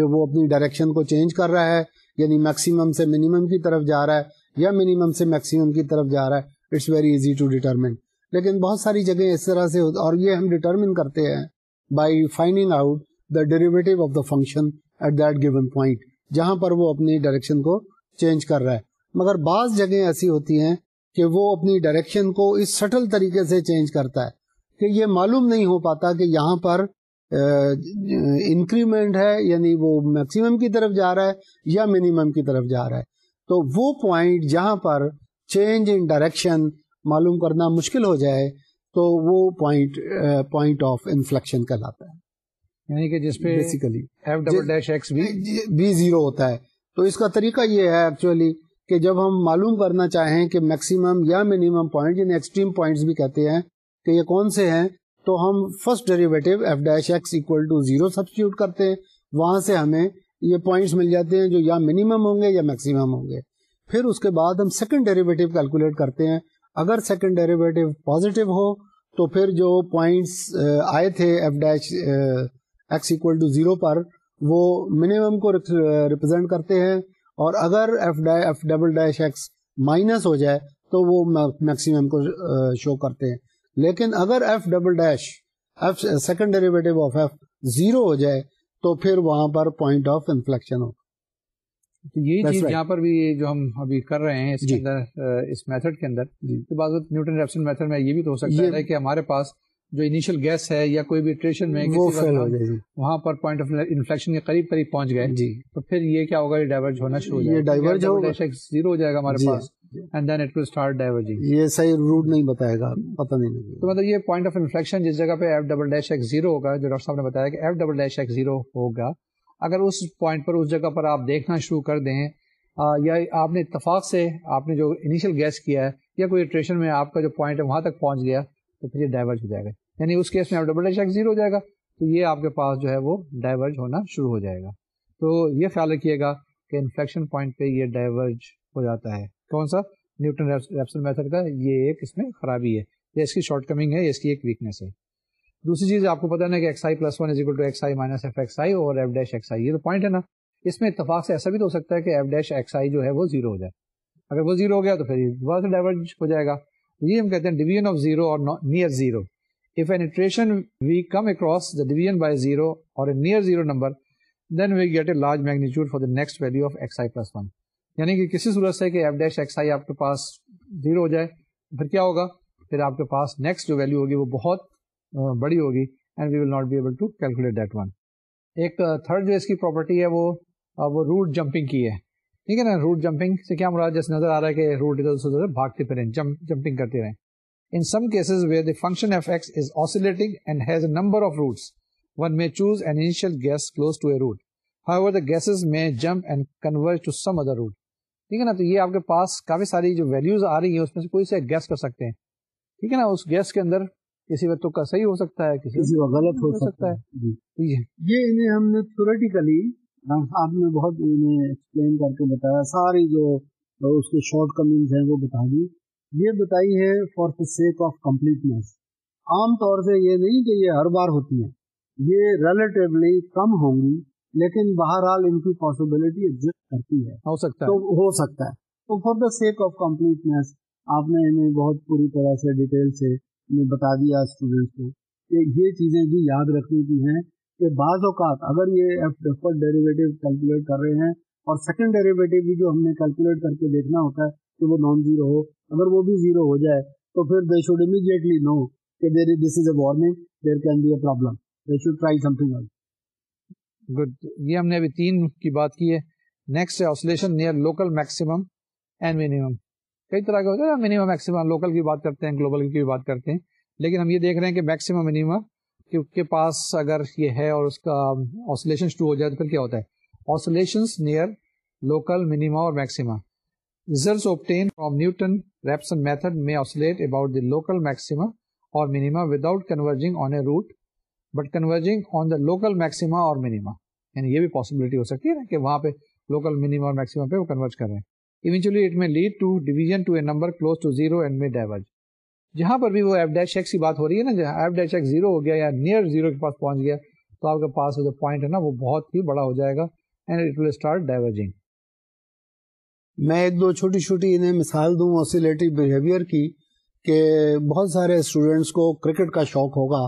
وہ اپنی ڈائریکشن کو چینج کر رہا ہے یعنی میکسیمم سے منیمم کی طرف جا رہا ہے یا منیمم سے میکسیمم کی طرف جا رہا ہے it's very easy to determine لیکن بہت ساری جگہ اس طرح سے اور یہ ہم ڈیٹرمن کرتے ہیں by finding out the derivative of the function at that given point جہاں پر وہ اپنی ڈائریکشن کو چینج کر رہا ہے۔ مگر بعض جگہیں ایسی ہوتی ہیں کہ وہ اپنی ڈائریکشن کو اس سٹل طریقے سے چینج کرتا ہے کہ یہ معلوم نہیں ہو پاتا کہ یہاں پر انکریمنٹ ہے یعنی وہ میکسیمم کی طرف جا رہا ہے یا منیمم کی طرف جا رہا ہے۔ تو وہ پوائنٹ جہاں پر چینج ان ڈائریکشن معلوم کرنا مشکل ہو جائے تو وہ پوائنٹ پوائنٹ آف انفلیکشن کہلاتا ہے۔ یعنی کہ جس پہ بیسیکلی بی زیرو ہوتا ہے۔ تو اس کا طریقہ یہ ہے ایکچولی کہ جب ہم معلوم کرنا چاہیں کہ میکسیمم یا منیمم پوائنٹ یعنی ایکسٹریم پوائنٹس بھی کہتے ہیں کہ یہ کون سے ہیں، تو ہم first derivative f dash x equal to zero substitute کرتے ہیں۔ وہاں سے ہمیں یہ پوائنٹس مل جاتے ہیں جو یا منیمم ہوں گے یا میکسیمم ہوں گے۔ پھر اس کے بعد ہم سیکنڈ ڈیریویٹو کیلکولیٹ کرتے ہیں۔ اگر سیکنڈ ڈیریویٹو پازیٹیو ہو، تو پھر جو پوائنٹس آئے تھے f dash x equal to zero پر، وہ منیمم کو ریپرزینٹ کرتے ہیں۔ اور اگر f f double dash x minus ہو جائے تو وہ میکسیمم کو شو کرتے ہیں لیکن اگر f double dash f second derivative of f zero ہو جائے تو پھر وہاں پر پوائنٹ آف انفلیکشن ہو یہی چیز یہاں پر بھی جو ہم ابھی کر رہے ہیں اس کے جی۔ اندر اس میتھڈ کے اندر جی۔ نیوٹن ریپسن میتھڈ میں یہ بھی تو ہو سکتا ہے کہ ہمارے پاس جو انیشل گیس ہے یا کوئی بھی ٹریشن میں وہاں پر پوائنٹ آف انفلیکشن کے قریب قریب پہنچ گئے۔ جی۔ تو پھر یہ کیا ہوگا؟ یہ ڈائیورج ہونا شروع یہ ڈائیورج ہوگا۔ زیرو ہو جائے گا ہمارے جی، پاس۔ And then it will start diverging یہ صحیح روٹ نہیں بتائے گا پتہ نہیں تو مطلب یہ پوائنٹ آف انفلیکشن جس جگہ پہ f double dash x zero ہوگا جو ڈاکٹر صاحب نے بتایا کہ f double dash x zero ہوگا اگر اس پوائنٹ پر اس جگہ پر آپ دیکھنا شروع کر دیں یا آپ نے اتفاق سے آپ نے جو انیشل گیس کیا ہے یا کوئی ٹریشن میں آپ کا جو پوائنٹ ہے وہاں تک پہنچ گیا تو پھر یہ ڈائیورج ہو جائے گا۔ یعنی اس کیس میں آپ ڈبل ڈیش زیرو ہو جائے گا، تو یہ آپ کے پاس جو ہے وہ ڈائیورج ہونا شروع ہو جائے گا۔ تو یہ خیال رکھیے گا کہ انفلیکشن پوائنٹ پہ یہ ڈائیورج ہو جاتا ہے۔ کون سا؟ نیوٹن ریپسل میتھڈ کا۔ یہ ایک اس میں خرابی ہے۔ یہ اس کی شارٹ کمنگ ہے، یہ اس کی ایک ویکنیس ہے۔ دوسری چیز، آپ کو پتا نا کہ x i plus one is equal to x i minus f x i اور ایف ڈیش ایکس آئی یہ تو پوائنٹ ہے نا۔ اس میں اتفاق سے ایسا بھی تو ہو سکتا ہے کہ ایف ڈیش ایکس آئی جو ہے وہ زیرو ہو جائے۔ اگر وہ زیرو ہو گیا تو پھر دوبارہ سے ڈائیورج ہو جائے گا۔ یہ ہم کہتے ہیں ڈویژن آف زیرو اور near zero If an iteration we come across the division by 0 or a near 0 number, then we get a large magnitude for the next value of xi plus 1. یعنی کہ کسی صورت سے کہ ایف ڈیش ایکس آئی آپ کے پاس زیرو ہو جائے پھر کیا ہوگا پھر آپ کے پاس نیکسٹ جو ویلو ہوگی وہ بہت بڑی ہوگی and we will not be able to calculate that one ایک تھرڈ جو اس کی پراپرٹی ہے وہ وہ روٹ جمپنگ کی ہے ٹھیک ہے نا روٹ جمپنگ سے کیا مراد جیسے نظر آ رہا ہے کہ روٹ ادھر ادھر بھاگتے پھریں جمپنگ کرتے رہیں۔ In some cases where the function f x is oscillating and has a number of roots one may choose an initial guess close to a route. However, the guesses may jump and converge to some other route. ٹھیک ہے نا تو یہ آپ کے پاس کافی ساری جو ویلیوز آ رہی ہیں اس میں سے کوئی سے گیس کر سکتے ہیں۔ ٹھیک ہے نا اس گیس کے اندر کسی وقت کا صحیح ہو سکتا ہے کسی وقت غلط ہو سکتا ہے۔ جی۔ یہ۔ انہیں ہم نے تھوریٹیکلی آپ نے بہت انہیں ایکسپلین کر کے بتایا ساری جو اس کے شارٹ کمنگز ہیں وہ بتا دی۔ یہ بتائی ہے for the sake of completeness عام طور سے یہ نہیں کہ یہ ہر بار ہوتی ہیں یہ ریلیٹیولی کم ہوں گی لیکن بہرحال ان کی پاسبلٹی ایگزٹ کرتی ہے۔ ہو سکتا ہے۔ تو ہو سکتا ہے۔ تو for the sake of completeness آپ نے انہیں بہت پوری طرح سے ڈیٹیل سے بتا دیا اسٹوڈینٹس کو کہ یہ چیزیں بھی یاد رکھنے کی ہیں۔ کہ بعض اوقات اگر یہ ڈیریویٹو کیلکولیٹ کر رہے ہیں اور سیکنڈ ڈیریویٹو بھی جو ہم نے کیلکولیٹ کر کے دیکھنا ہوتا ہے کہ وہ نان زیرو ہو، اگر وہ بھی زیرو ہو جائے تو پھر دے شوڈ امیڈیٹلی نو کہ there this is a warning there can be a problem they should try something else good یہ ہم نے ابھی تین کی بات کی ہے۔ نیکسٹ ہے oscillation near local maximum and minimum کئی طرح کے ہوتے ہیں منیمم میکسیمم لوکل کی بات کرتے ہیں گلوبل کی بھی بات کرتے ہیں۔ لیکن ہم یہ دیکھ رہے ہیں کہ میکسیمم منیمم کے پاس اگر یہ ہے اور اس کا آسولیشن شروع ہو جائے تو پھر کیا ہوتا ہے؟ آسولیشن نیئر لوکل منیما اور maxima results obtain from Newton Raphson method میں oscillate about the local maxima اور minima without converging on a root but converging on the local maxima اور منیما یعنی یہ بھی پاسبلٹی ہو سکتی ہے نا کہ وہاں پہ لوکل منیما اور میکسیما پہ وہ کنورج کر رہے ہیں۔ Eventually it may lead to division to a number close to zero and may diverge جہاں پر بھی وہ ایف ڈیش ایکس کی بات ہو رہی ہے نا، جہاں ایف ڈیش ایکس زیرو ہو گیا یا نیئر زیرو کے پاس پہنچ گیا، تو آپ کے پاس جو پوائنٹ ہے نا، وہ بہت ہی بڑا ہو جائے گا and it will start diverging میں ایک دو چھوٹی چھوٹی انہیں مثال دوں آسیلیٹو بہیویئر کی کہ بہت سارے اسٹوڈینٹس کو کرکٹ کا شوق ہوگا۔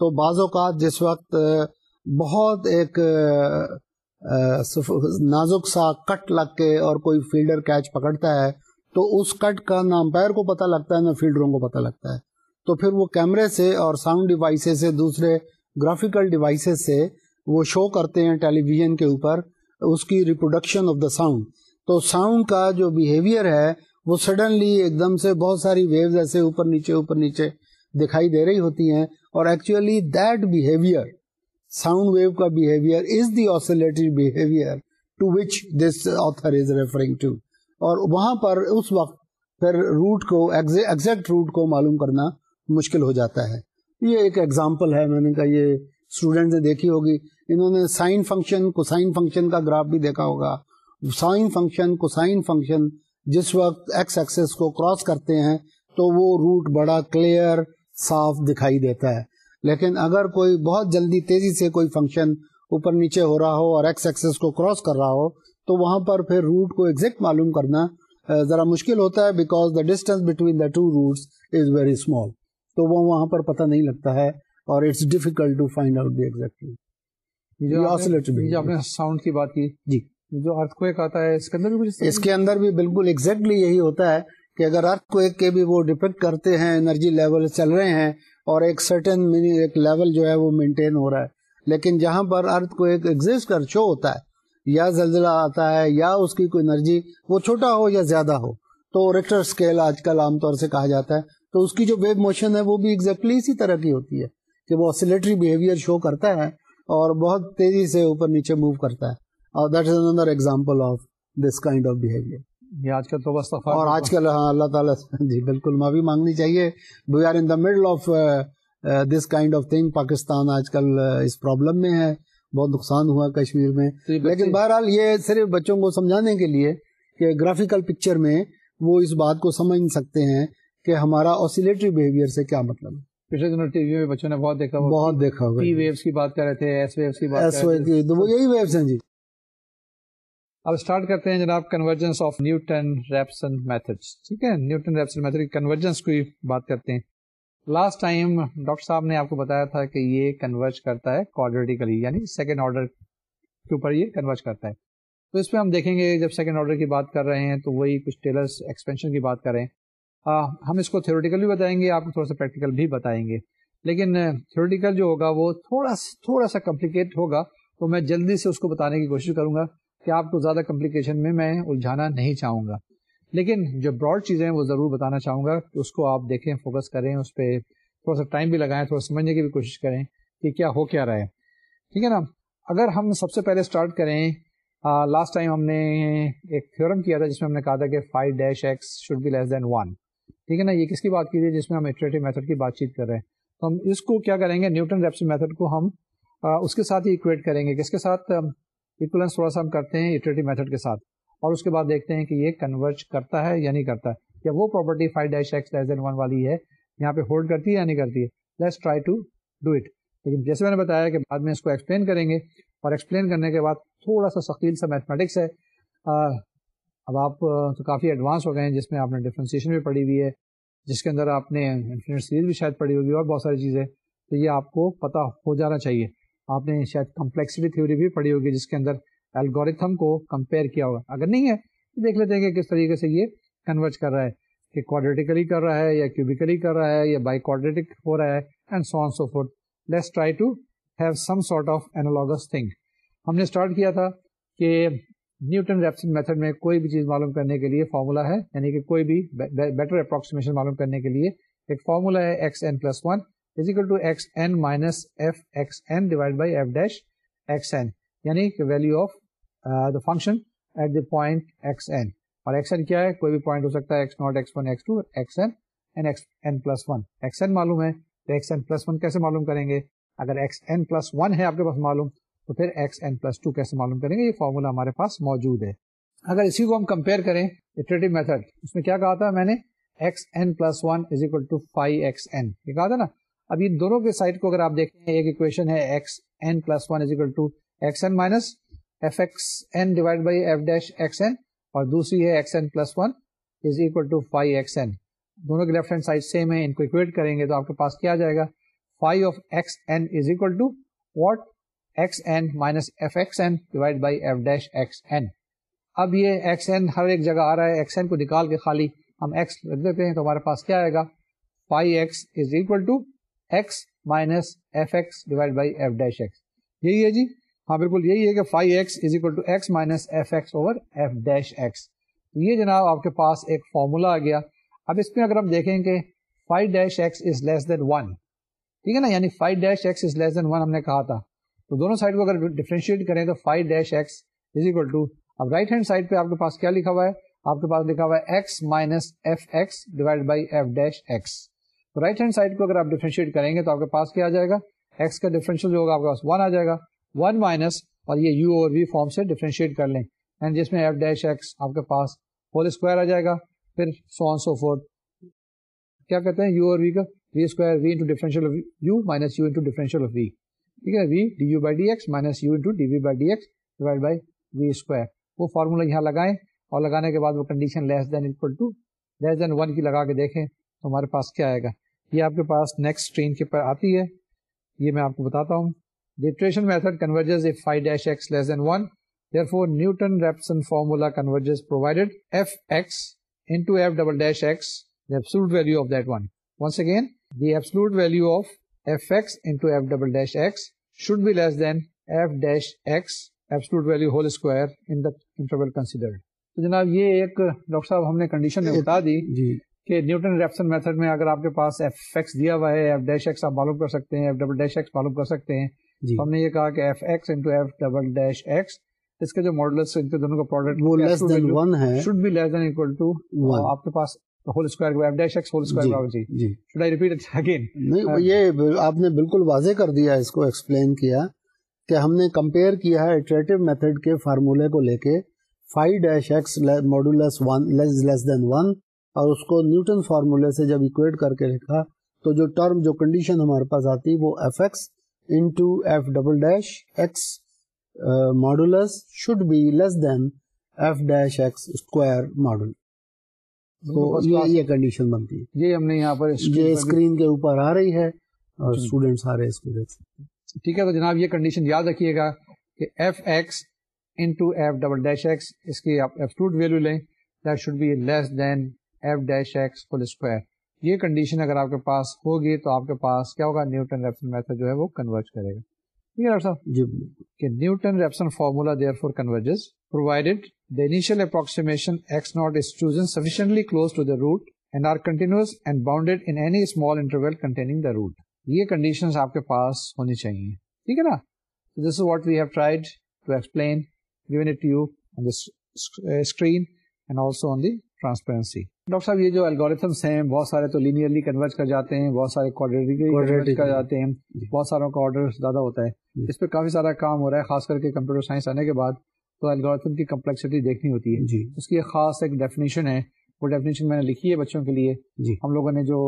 تو بعض اوقات جس وقت بہت ایک نازک سا کٹ لگ کے اور کوئی فیلڈر کیچ پکڑتا ہے تو اس کٹ کا نہ امپائر کو پتہ لگتا ہے نہ فیلڈروں کو پتہ لگتا ہے۔ تو پھر وہ کیمرے سے اور ساؤنڈ ڈیوائسز سے، دوسرے گرافیکل ڈیوائسز سے وہ شو کرتے ہیں ٹیلی ویژن کے اوپر اس کی ریپروڈکشن آف دا ساؤنڈ تو ساؤنڈ کا جو بیہیویئر ہے، وہ سڈنلی ایک دم سے بہت ساری ویوز ایسے اوپر نیچے اوپر نیچے دکھائی دے رہی ہوتی ہیں۔ اور actually that behaviour sound wave کا behaviour is the oscillatory behaviour to which this author is referring to اور وہاں پر اس وقت پھر روٹ کو ایگزیکٹ روٹ کو معلوم کرنا مشکل ہو جاتا ہے۔ یہ ایک ایگزامپل ہے، میں نے کہا یہ اسٹوڈینٹ نے دیکھی ہوگی۔ انہوں نے سائن فنکشن کو سائن فنکشن کا گراف بھی دیکھا ہوگا۔ سائن فنکشن کو سائن فنکشن جس وقت ایکس ایکسس کو کراس کرتے ہیں تو وہ روٹ بڑا کلیئر صاف دکھائی دیتا ہے۔ لیکن اگر کوئی بہت جلدی تیزی سے کوئی فنکشن اوپر نیچے ہو رہا ہو اور ایکس ایکسس کو کراس کر رہا ہو تو وہاں پر پھر روٹ کو ایگزیکٹ معلوم کرنا ذرا مشکل ہوتا ہے because the distance between the two roots is very small تو وہ وہاں پر پتہ نہیں لگتا ہے اور it's difficult to find out the exactly آپ نے ساؤنڈ کی بات کی جی۔ جو ارتھ کویک آتا ہے اس کے اندر بھی اس کے اندر بھی بالکل ایگزیکٹلی یہی ہوتا ہے کہ اگر ارتھ کو ایک کے بھی وہ ڈپیکٹ کرتے ہیں انرجی لیول چل رہے ہیں اور ایک سرٹن ایک لیول جو ہے وہ مینٹین ہو رہا ہے۔ لیکن جہاں پر ارتھ کو ایک ایگزسٹ کر شو ہوتا ہے یا زلزلہ آتا ہے یا اس کی کوئی انرجی وہ چھوٹا ہو یا زیادہ ہو تو ریکٹر اسکیل آج کل عام طور سے کہا جاتا ہے۔ تو اس کی جو ویو موشن ہے وہ بھی ایگزیکٹلی اسی طرح کی ہوتی ہے کہ وہ آسیلیٹری بہیویئر شو کرتا ہے اور بہت تیزی سے اوپر نیچے موو کرتا ہے۔ اور that is another example of this kind of behaviour یہ آج کل تو بس اور آج کل ہاں اللہ تعالیٰ جی بالکل معافی مانگنی چاہیے۔ We are in the middle of this kind of thing Pakistan آج کل uh, اس پرابلم میں ہے۔ بہت نقصان ہوا کشمیر میں۔ لیکن بہرحال یہ صرف بچوں کو سمجھانے کے لیے کہ گرافیکل پکچر میں وہ اس بات کو سمجھ سکتے ہیں کہ ہمارا آسیلیٹری بہیویئر سے کیا مطلب۔ ہے پچھلے دنوں ٹی وی میں بچوں نے بہت دیکھا بہت دیکھا ہوگا۔ ویوز کی بات کر رہے تھے ایس ویوز کی بات وہ یہی ویوز ہیں جی۔ اب اسٹارٹ کرتے ہیں جناب convergence of Newton Raphson method ٹھیک ہے نیوٹن ریپسن میتھڈ کی کنورجنس کی بات کرتے ہیں۔ لاسٹ ٹائم ڈاکٹر صاحب نے آپ کو بتایا تھا کہ یہ کنورج کرتا ہے کوڈریٹیکلی یعنی سیکنڈ آرڈر کے اوپر یہ کنورج کرتا ہے۔ تو اس پہ ہم دیکھیں گے جب سیکنڈ آرڈر کی بات کر رہے ہیں تو وہی کچھ ٹیلرس ایکسپینشن کی بات کریں۔ ہم اس کو تھیوریٹیکل بھی بتائیں گے، آپ کو تھوڑا سا پریکٹیکل بھی بتائیں گے۔ لیکن تھیوریٹیکل جو ہوگا وہ تھوڑا تھوڑا سا کمپلیکیٹ ہوگا۔ تو میں جلدی سے اس کو بتانے کی کوشش کروں گا کہ آپ کو زیادہ کمپلیکیشن میں میں الجھانا نہیں چاہوں گا۔ لیکن جو براڈ چیزیں ہیں وہ ضرور بتانا چاہوں گا کہ اس کو آپ دیکھیں فوکس کریں، اس پہ تھوڑا سا ٹائم بھی لگائیں، تھوڑا سمجھنے کی بھی کوشش کریں کہ کیا ہو کیا رہا ہے۔ ٹھیک ہے نا؟ اگر ہم سب سے پہلے اسٹارٹ کریں لاسٹ ٹائم ہم نے ایک تھیورم کیا تھا جس میں ہم نے کہا تھا کہ phi dash X should be less than one ٹھیک ہے نا؟ یہ کس کی بات کی تھی جس میں ہم ایٹریٹو میتھڈ کی بات چیت کر رہے ہیں؟ تو ہم اس کو کیا کریں گے؟ نیوٹن ریپس میتھڈ کو ہم اس کے ساتھ ہی اکویٹ کریں گے۔ کس کے ساتھ؟ ایکولنس تھوڑا سا ہم کرتے ہیں ایٹریٹو میتھڈ کے ساتھ۔ اور اس کے بعد دیکھتے ہیں کہ یہ کنورٹ کرتا ہے یا نہیں کرتا ہے۔ یا وہ property phi dash X less than one والی ہے، یہاں پہ ہولڈ کرتی ہے یا نہیں کرتی ہے۔ Let's try to do it لیکن جیسے میں نے بتایا کہ بعد میں اس کو ایکسپلین کریں گے، اور ایکسپلین کرنے کے بعد تھوڑا سا ثقیل سا میتھمیٹکس ہے۔ اب آپ تو کافی ایڈوانس ہو گئے ہیں، جس میں آپ نے ڈفرینسیشن بھی پڑھی ہوئی ہے، جس کے اندر آپ نے انفینٹ سیریز بھی شاید پڑھی ہوگی، اور بہت ساری چیزیں۔ تو یہ آپ کو پتہ ہو جانا چاہیے۔ آپ نے شاید کمپلیکسٹی تھیوری بھی پڑھی ہوگی، جس کے اندر الگوریتھم کو کمپیئر کیا ہوگا اگر نہیں ہے تو دیکھ لیتے ہیں کہ کس طریقے سے یہ کنورٹ کر رہا ہے، کہ کوڈریٹیکلی کر رہا ہے یا کیوبیکلی کر رہا ہے یا بائی کوڈریٹک ہو رہا ہے and so on so forth let's try to have some sort of analogous thing ہم نے اسٹارٹ کیا تھا کہ نیوٹن ریپسن میتھڈ میں کوئی بھی چیز معلوم کرنے کے لیے فارمولا ہے یعنی کہ کوئی بھی بیٹر اپروکسیمیشن معلوم کرنے کے لیے ایک فارمولا ہے X N plus one is equal to X N minus F X N divide by F dash X N یعنی کہ value of the function at the point X N اور ایکس این کیا ہے کوئی بھی پوائنٹ ہو سکتا ہے X naught X one X two X N N X N plus one X N معلوم ہے تو ایکس این پلس ون کیسے معلوم کریں گے اگر ایکس این پلس ون ہے آپ کے پاس معلوم تو پھر ایکس این پلس ٹو کیسے معلوم کریں گے یہ فارمولا ہمارے پاس موجود ہے اگر اسی کو ہم کمپیئر کریں اٹریٹو میتھڈ اس میں کیا کہا تھا میں نے X N plus one is equal to phi X N یہ کہا تھا نا اب ان دونوں کے سائڈ کو اگر آپ دیکھیں ایک اکویشن ہے X N plus one is equal to X N minus F X N divide by F dash X N اور دوسری ہے X N plus one is equal to phi X N دونوں کی لیفٹ ہینڈ سائڈ سیم ہے ان کو اکویٹ کریں گے تو آپ کے پاس کیا جائے گا؟ Phi of X N is equal to what X N minus F X N divide by F dash X N اب یہ ایکس این ہر ایک جگہ آ رہا ہے ایکس این کو نکال کے خالی ہم ایکس رکھ دیتے ہیں تو ہمارے پاس کیا آئے گا؟ Phi X is equal to X minus F X divide by F dash X یہی ہے جی؟ ہاں بالکل یہی ہے کہ phi X is equal to X minus F X over F dash X یہ جناب آپ کے پاس ایک فارمولا آ گیا۔ اب اس میں اگر ہم دیکھیں کہ phi dash X is less than one ٹھیک ہے نا؟ یعنی phi dash X is less than one ہم نے کہا تھا۔ تو دونوں سائڈ کو اگر ڈیفرینشیٹ کریں تو phi dash X is equal to اب رائٹ ہینڈ سائڈ پہ آپ کے پاس کیا لکھا ہوا ہے؟ آپ کے پاس لکھا ہوا ہے X minus F X divide by F dash X right hand side کو اگر آپ ڈیفرینشیٹ کریں گے تو آپ کے پاس کیا آ جائے گا؟ ایکس کا ڈیفرنشیل جو ہوگا آپ کے پاس ون آ جائے گا۔ ون مائنس اور یہ یو اور وی فارم سے ڈیفرینشیٹ کر لیں۔ اینڈ جس میں ایف ڈیش ایکس آپ کے پاس ہول اسکوائر آ جائے گا، پھر سو آن سو فور کیا کہتے ہیں؟ یو اور وی کا۔ V square V into differential of U minus U into differential of V ٹھیک ہے؟ V D U by D X minus U into D V by D X divide by V square وہ فارمولا یہاں لگائیں اور لگانے کے بعد وہ condition less than equal to less than one کی لگا کے دیکھیں تو ہمارے پاس کیا آئے گا۔ یہ آپ کے پاس نیکسٹ اسکرین کے پر آتی ہے۔ یہ میں آپ کو بتاتا ہوں۔ Converges if phi dash X less than one therefore Newton Raphson formula converges provided F X into F double dash X the absolute value of that one. Once again, the absolute value of fx into f double dash x should be less than f dash x absolute value whole square in the interval considered. تو جناب یہ ایک ڈاکٹر صاحب ہم نے کنڈیشن میں بتا دی جی کہ نیوٹن ریپسن میتھڈ میں اگر آپ کے پاس ایف ایکس دیا ہوا ہے ایف ڈیش ایکس آپ معلوم کر سکتے ہیں ایف ڈبل ڈیش ایکس معلوم کر سکتے ہیں ہم نے یہ کہا کہ F X into F double dash X اس کا جو ماڈلس ان کے دونوں کا پروڈکٹ وہ لیس دین ون ہے۔ Should be less than equal to آپ کے پاس یہ آپ نے بالکل واضح کر دیا اس کو ایکسپلین کیا کہ ہم نے کمپیئر کیا ہے اٹریٹو میتھڈ کے فارمولے کو لے کے phi dash X modulus less than one اور اس کو نیوٹن فارمولے سے جب اکویٹ کر کے لکھا تو جو ٹرم جو کنڈیشن ہمارے پاس آتی وہ F X into F double dash X modulus should be less than F dash X square modulus تو یہ کنڈیشن بنتی ہے یہ ہم نے یہاں پر یہ اسکرین کے اوپر آ رہی ہے اور اسٹوڈینٹس آ رہے اس کو دیکھ سکتے ٹھیک ہے تو جناب یہ کنڈیشن یاد رکھیے گا کہ F X into F double dash X اس کی آپ ایبسلوٹ ویلو لیں that should be less than F dash X full square یہ کنڈیشن اگر آپ کے پاس ہوگی تو آپ کے پاس کیا ہوگا؟ نیوٹن ریپسن میتھڈ جو ہے وہ کنورٹ کرے گا۔ ٹھیک ہے ڈاکٹر صاحب؟ جی۔ کہ Newton Raphson formula therefore converges provided the initial approximation x naught is chosen sufficiently close to the root and are continuous and bounded in any small interval containing the root. یہ کنڈیشنز آپ کے پاس ہونی چاہیے۔ ٹھیک ہے نا؟ This is what we have tried to explain given it you on screen and also on the transparency doctor صاحب یہ جو الگوریتھمس ہیں بہت سارے تو لینئرلی کنورٹ کر جاتے ہیں بہت سارے کر جاتے ہیں جی۔ بہت ساروں کا آرڈر زیادہ ہوتا ہے۔ جی۔ اس پہ کافی سارا کام ہو رہا ہے خاص کر کے کمپیوٹر سائنس آنے کے بعد تو الگوریتھم کی کمپلیکسٹی دیکھنی ہوتی ہے۔ جی. اس کی ایک خاص ایک ڈیفینیشن ہے۔ وہ ڈیفینیشن میں نے لکھی ہے بچوں کے لیے۔ جی. ہم لوگوں نے جو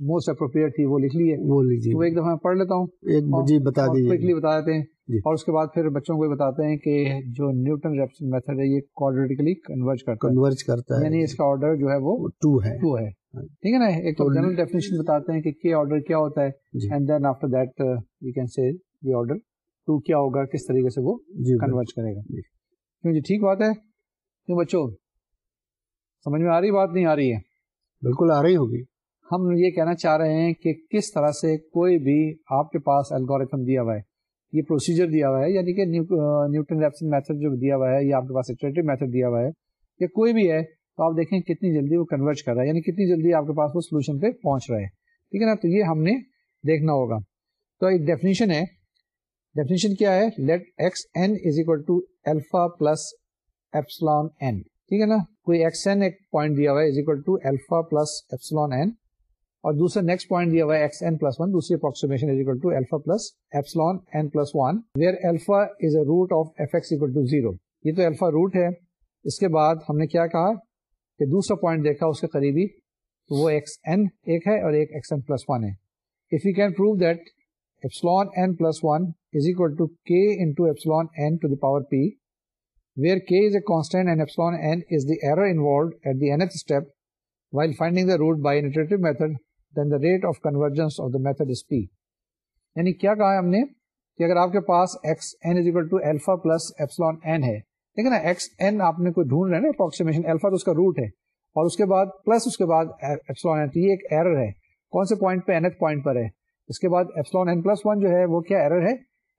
موسٹ اپروپریٹ تھی وہ لکھ لی ہے وہ وہ ایک دفعہ پڑھ لیتا ہوں ایک جی بتا دیجیے بتا دیتے ہیں۔ اور اس کے بعد پھر بچوں کو بتاتے ہیں کہ جو نیوٹن ریپسن میتھڈ ہے یہ کوڈریٹیکلی کنورج کرتا کنورج کرتا ہے یعنی اس کا آرڈر جو ہے وہ ٹو ہے ٹو ہے ٹھیک ہے نا ایک تو جنرل ڈیفینیشن بتاتے ہیں کہ کے آرڈر کیا ہوتا ہے and then after that you can see the order two کیا ہوگا کس طریقے سے وہ کنورج کرے گا۔ کیوں جی ٹھیک بات ہے کیوں بچوں سمجھ میں آ رہی بات نہیں آ رہی ہے بالکل آ رہی ہوگی ہم یہ کہنا چاہ رہے ہیں کہ کس طرح سے کوئی بھی آپ کے پاس الگوریتھم دیا ہوا ہے، یہ پروسیجر دیا ہوا ہے یعنی کہ نیوٹن ریپسن میتھڈ جو دیا ہوا ہے، یا آپ کے پاس ایکٹریٹو میتھڈ دیا ہوا ہے، یا کوئی بھی ہے، تو آپ دیکھیں کتنی جلدی وہ کنورٹ کر رہا ہے یعنی کتنی جلدی آپ کے پاس وہ سولوشن پہ پہنچ رہا ہے۔ ٹھیک ہے نا؟ تو یہ ہم نے دیکھنا ہوگا۔ تو ایک ڈیفینیشن ہے۔ ڈیفینیشن کیا ہے؟ Let X N is equal to alpha plus epsilon N ٹھیک ہے نا؟ کوئی ایکس این ایک پوائنٹ دیا ہوا ہے is equal to alpha plus epsilon N اور دوسرا نیکسٹ پوائنٹ دیا ہوا ہے ایکس این پلس ون دوسری approximation is equal to alpha plus epsilon N plus one where alpha is a root of F X equal to zero یہ تو الفا روٹ ہے۔ اس کے بعد ہم نے کیا کہا کہ دوسرا پوائنٹ دیکھا، اس کے قریبی، تو وہ ایکس این ایک ہے اور ایک ایکس این پلس ون ہے۔ If you can prove that epsilon N plus one is equal to K into epsilon N to the power P where K is a constant and epsilon N is the error involved at the nth step while finding the root by an iterative method then the rate of convergence of the method is P یعنی کیا کہا ہے ہم نے کہ اگر آپ کے پاس X N is equal to alpha plus epsilon N ہے ٹھیک ہے نا ایکس این آپ نے کوئی ڈھونڈ رہے نا اپروکسیمیشن ایلفا تو اس کا روٹ ہے، اور اس کے بعد پلس اس کے بعد ایپسلون این تو یہ ایک ایرر ہے۔ کون سے پوائنٹ پہ این پوائنٹ پر ہے؟ اس کے بعد ایپسلون این پلس ون جو ہے وہ کیا ایرر ہے؟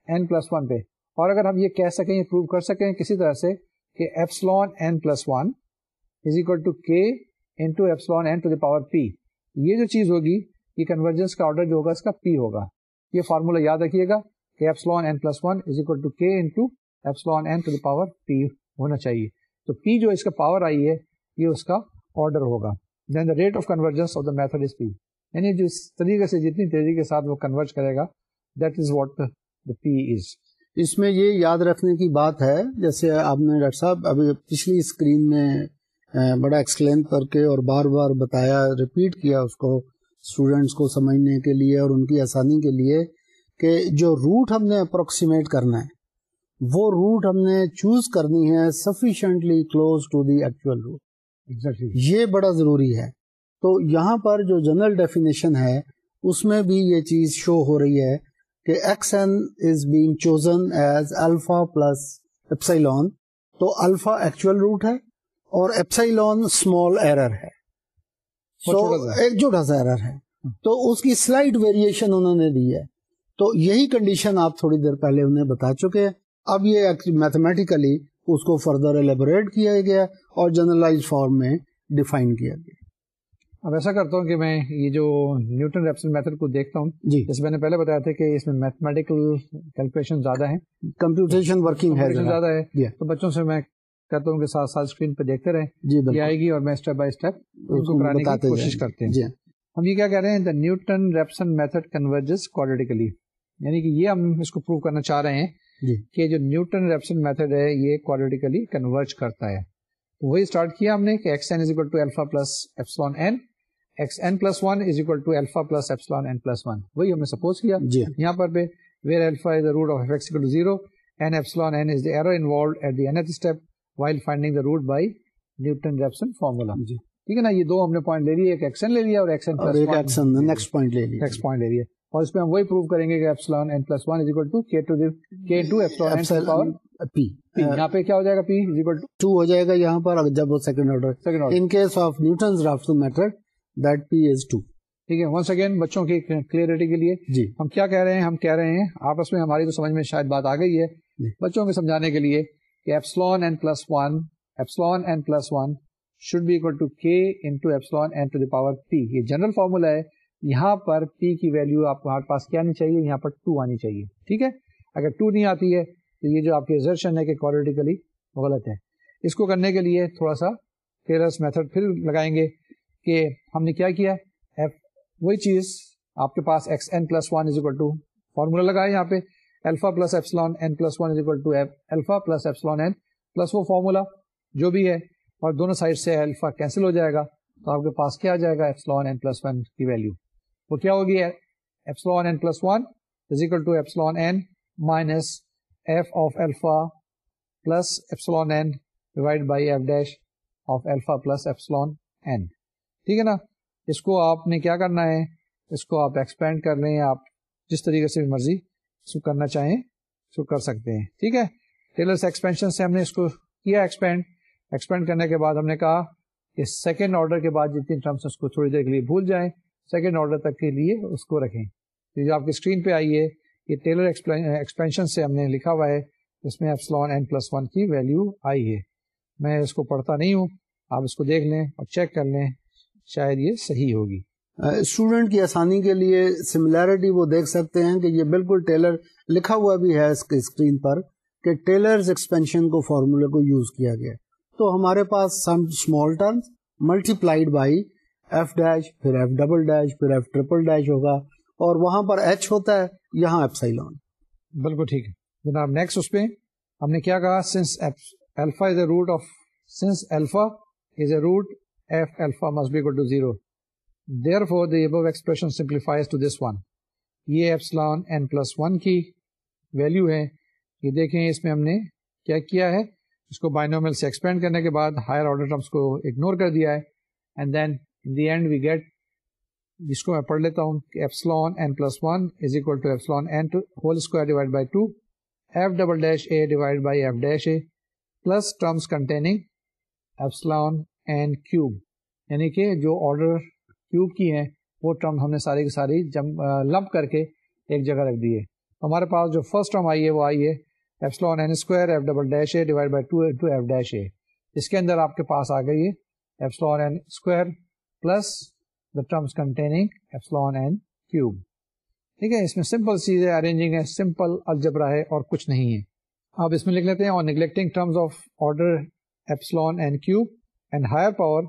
این پلس ون پہ۔ اور اگر ہم یہ کہہ سکیں، یہ پروو کر سکیں کسی طرح سے کہ epsilon N plus one is equal to K into epsilon N to the power P یہ جو چیز ہوگی، یہ کنورجنس کا آرڈر جو ہوگا، اس کا پی ہوگا۔ یہ فارمولا یاد رکھیے گا کہ epsilon N plus one is equal to K into epsilon N to the power P ہونا چاہیے۔ تو پی جو اس کا پاور آئی ہے، یہ اس کا آرڈر ہوگا۔ Then the rate of convergence of the method is P یعنی جس طریقے سے جتنی تیزی کے ساتھ وہ کنورٹ کرے گا دیٹ از واٹ دا پی از اس میں یہ یاد رکھنے کی بات ہے، جیسے آپ نے ڈاکٹر صاحب ابھی پچھلی اسکرین میں بڑا ایکسپلین کر کے اور بار بار بتایا ریپیٹ کیا اس کو اسٹوڈینٹس کو سمجھنے کے لیے اور ان کی آسانی کے لیے کہ جو روٹ ہم نے اپروکسیمیٹ کرنا ہے وہ روٹ ہم نے چوز کرنی ہے sufficiently close to the actual root یہ بڑا ضروری ہے۔ تو یہاں پر جو جنرل ڈیفینیشن ہے اس میں بھی یہ چیز شو ہو رہی ہے کہ X N is being chosen as alpha plus epsilon تو الفا ایکچوئل روٹ ہے اور ایپسائلون اسمال ایرر ہے. سو ایک چھوٹا سا ایرر ہے. تو اس کی سلائٹ ویریشن انہوں نے دی ہے. تو یہی کنڈیشن آپ تھوڑی دیر پہلے انہیں بتا چکے ہیں. اب یہ میتھمیٹیکلی اس کو فردر ایلیبوریٹ کیا گیا اور جنرلائز فارم میں ڈیفائن کیا گیا. اب ایسا کرتا ہوں کہ میں یہ جو نیوٹن ریپسن میتھڈ کو دیکھتا ہوں. جی. جیسے میں نے پہلے بتایا تھا کہ اس میں میتھمیٹیکل کیلکولیشن زیادہ ہے کمپیوٹیشن ورکنگ ہے زیادہ ہے. تو بچوں سے میں کہتا ہوں کہ ساتھ ساتھ اسکرین پہ دیکھتے رہیں جی آئے گی اور میں اسٹیپ بائی اسٹیپ کی کوشش کرتے ہیں۔ جی۔ ہم یہ کیا کہہ رہے ہیں؟ The Newton Raphson method converges quadratically یعنی کہ یہ ہم اس کو پروو کرنا چاہ رہے ہیں جی۔ کہ جو نیوٹن ریپسن میتھڈ ہے یہ کوالٹیکلی کنورج کرتا ہے۔ تو وہی اسٹارٹ کیا ہم نے کہ X N is equal to alpha plus epsilon N X N plus one is equal to alpha plus epsilon N plus one وہی ہم نے سپوز کیا۔ جی۔ یہاں پر پہ where alpha is root of X equal to zero N epsilon N is the error involved at the N step while finding the root by Newton Raphson formula ٹھیک ہے نا؟ یہ دو ہم نے پوائنٹ لے لیے ایک ایکسن لے لیا اور ایکسن پلس نیکسٹ پوائنٹ لے لیا نیکسٹ پوائنٹ لے لیا اور اس میں ہم وہی پروو کریں گے کہ epsilon N plus one is equal to K to K to epsilon power P یہاں پہ کیا ہو جائے گا اکول ٹو ٹو ہو جائے گا یہاں پر جب وہ second order in case of Newton Raphson method that P is two ٹھیک ہے؟ ونس اگین بچوں کی کلیئرٹی کے لیے جی۔ ہم کیا کہہ رہے ہیں؟ ہم کہہ رہے ہیں آپس میں ہماری تو سمجھ میں شاید بات آ گئی ہے جی۔ بچوں کے سمجھانے کے لیے کہ epsilon N plus one epsilon N plus one should be equal to K into epsilon N to the power P یہ جنرل فارمولا ہے. یہاں پر پی کی ویلو آپ کو ہمارے پاس کیا آنی چاہیے؟ یہاں پر ٹو آنی چاہیے. ٹھیک ہے؟ اگر ٹو نہیں آتی ہے، تو یہ جو آپ کی ایزرشن ہے کہ کوالٹیکلی غلط ہے. اس کو کرنے کے لیے تھوڑا سا ٹیلرس میتھڈ پھر لگائیں گے کہ ہم نے کیا کیا؟ ایف وہی چیز آپ کے پاس X N plus one is equal to formula لگائے یہاں پہ. Alpha plus epsilon N plus one is equal to alpha plus epsilon N plus وہ فارمولا جو بھی ہے اور دونوں سائڈ سے الفا کینسل ہو جائے گا تو آپ کے پاس کیا جائے گا ایپسلون این پلس ون کی ویلو وہ کیا ہوگی epsilon n plus one is equal to epsilon n minus f of alpha plus epsilon n divided by f dash of alpha plus epsilon n ٹھیک ہے نا اس کو آپ نے کیا کرنا ہے اس کو آپ ایکسپینڈ کر لیں آپ جس طریقے سے بھی مرضی اس کو کرنا چاہیں اس کو کر سکتے ہیں۔ ٹھیک ہے؟ ٹیلرس ایکسپینشن سے ہم نے اس کو کیا ایکسپینڈ ایکسپینڈ کرنے کے بعد ہم نے کہا کہ سیکنڈ آرڈر کے بعد جتنی ٹرمس اس کو تھوڑی دیر کے لیے بھول جائیں سیکنڈ آرڈر تک کے لیے اس کو رکھیں۔ جو آپ کی اسکرین پہ آئی ہے، یہ ٹیلر ایکسپینشن سے ہم نے لکھا ہوا ہے، اس میں ایپسلون این پلس ون کی ویلو آئی ہے۔ میں اس کو پڑھتا نہیں ہوں، آپ اس کو دیکھ لیں اور چیک کر لیں، شاید یہ صحیح ہوگی۔ اسٹوڈینٹ کی آسانی کے لیے سملیرٹی وہ دیکھ سکتے ہیں کہ یہ بالکل ٹیلر لکھا ہوا بھی ہے اس کے اسکرین پر کہ ٹیلر ایکسپینشن کو فارمولے کو یوز کیا گیا۔ تو ہمارے پاس some small terms multiplied by f dash پھر ایف ڈبل ڈیش پھر ایف ٹریپل ڈیش ہوگا اور وہاں پر ایچ ہوتا ہے، یہاں ایپسائلون بالکل ٹھیک ہے۔ جناب نیکسٹ اس پہ ہم نے کیا کہا؟ Since alpha is a root of since alpha is a root f alpha must be to zero therefore the above expression simplifies to this one یہ ایپسلان این پلس ون کی ویلو ہے یہ دیکھیں اس میں ہم نے کیا کیا ہے اس کو بائنومل سے ایکسپینڈ کرنے کے بعد ہائر آرڈر ٹرمس کو اگنور کر دیا ہے and then in the end we get جس کو میں پڑھ لیتا ہوں کہ n plus one is equal to epsilon n to whole square divided by two f double dash a divided by f dash a plus terms containing epsilon cube یعنی کہ جو آرڈر کیوب کی ہیں، وہ ٹرم ہم نے ساری کی ساری جم لمپ کر کے ایک جگہ رکھ دی ہے۔ ہمارے پاس جو فرسٹ ٹرم آئی ہے، وہ آئی ہے epsilon n square f double dash a divided by two two f dash a اس کے اندر آپ کے پاس آ گئی ہے epsilon n square plus the terms containing epsilon n cube ٹھیک ہے، اس میں سمپل چیز ہے ارینجنگ ہے سمپل الجبرا ہے اور کچھ نہیں ہے۔ آپ اس میں لکھ لیتے ہیں اور neglecting terms of order epsilon and cube and higher power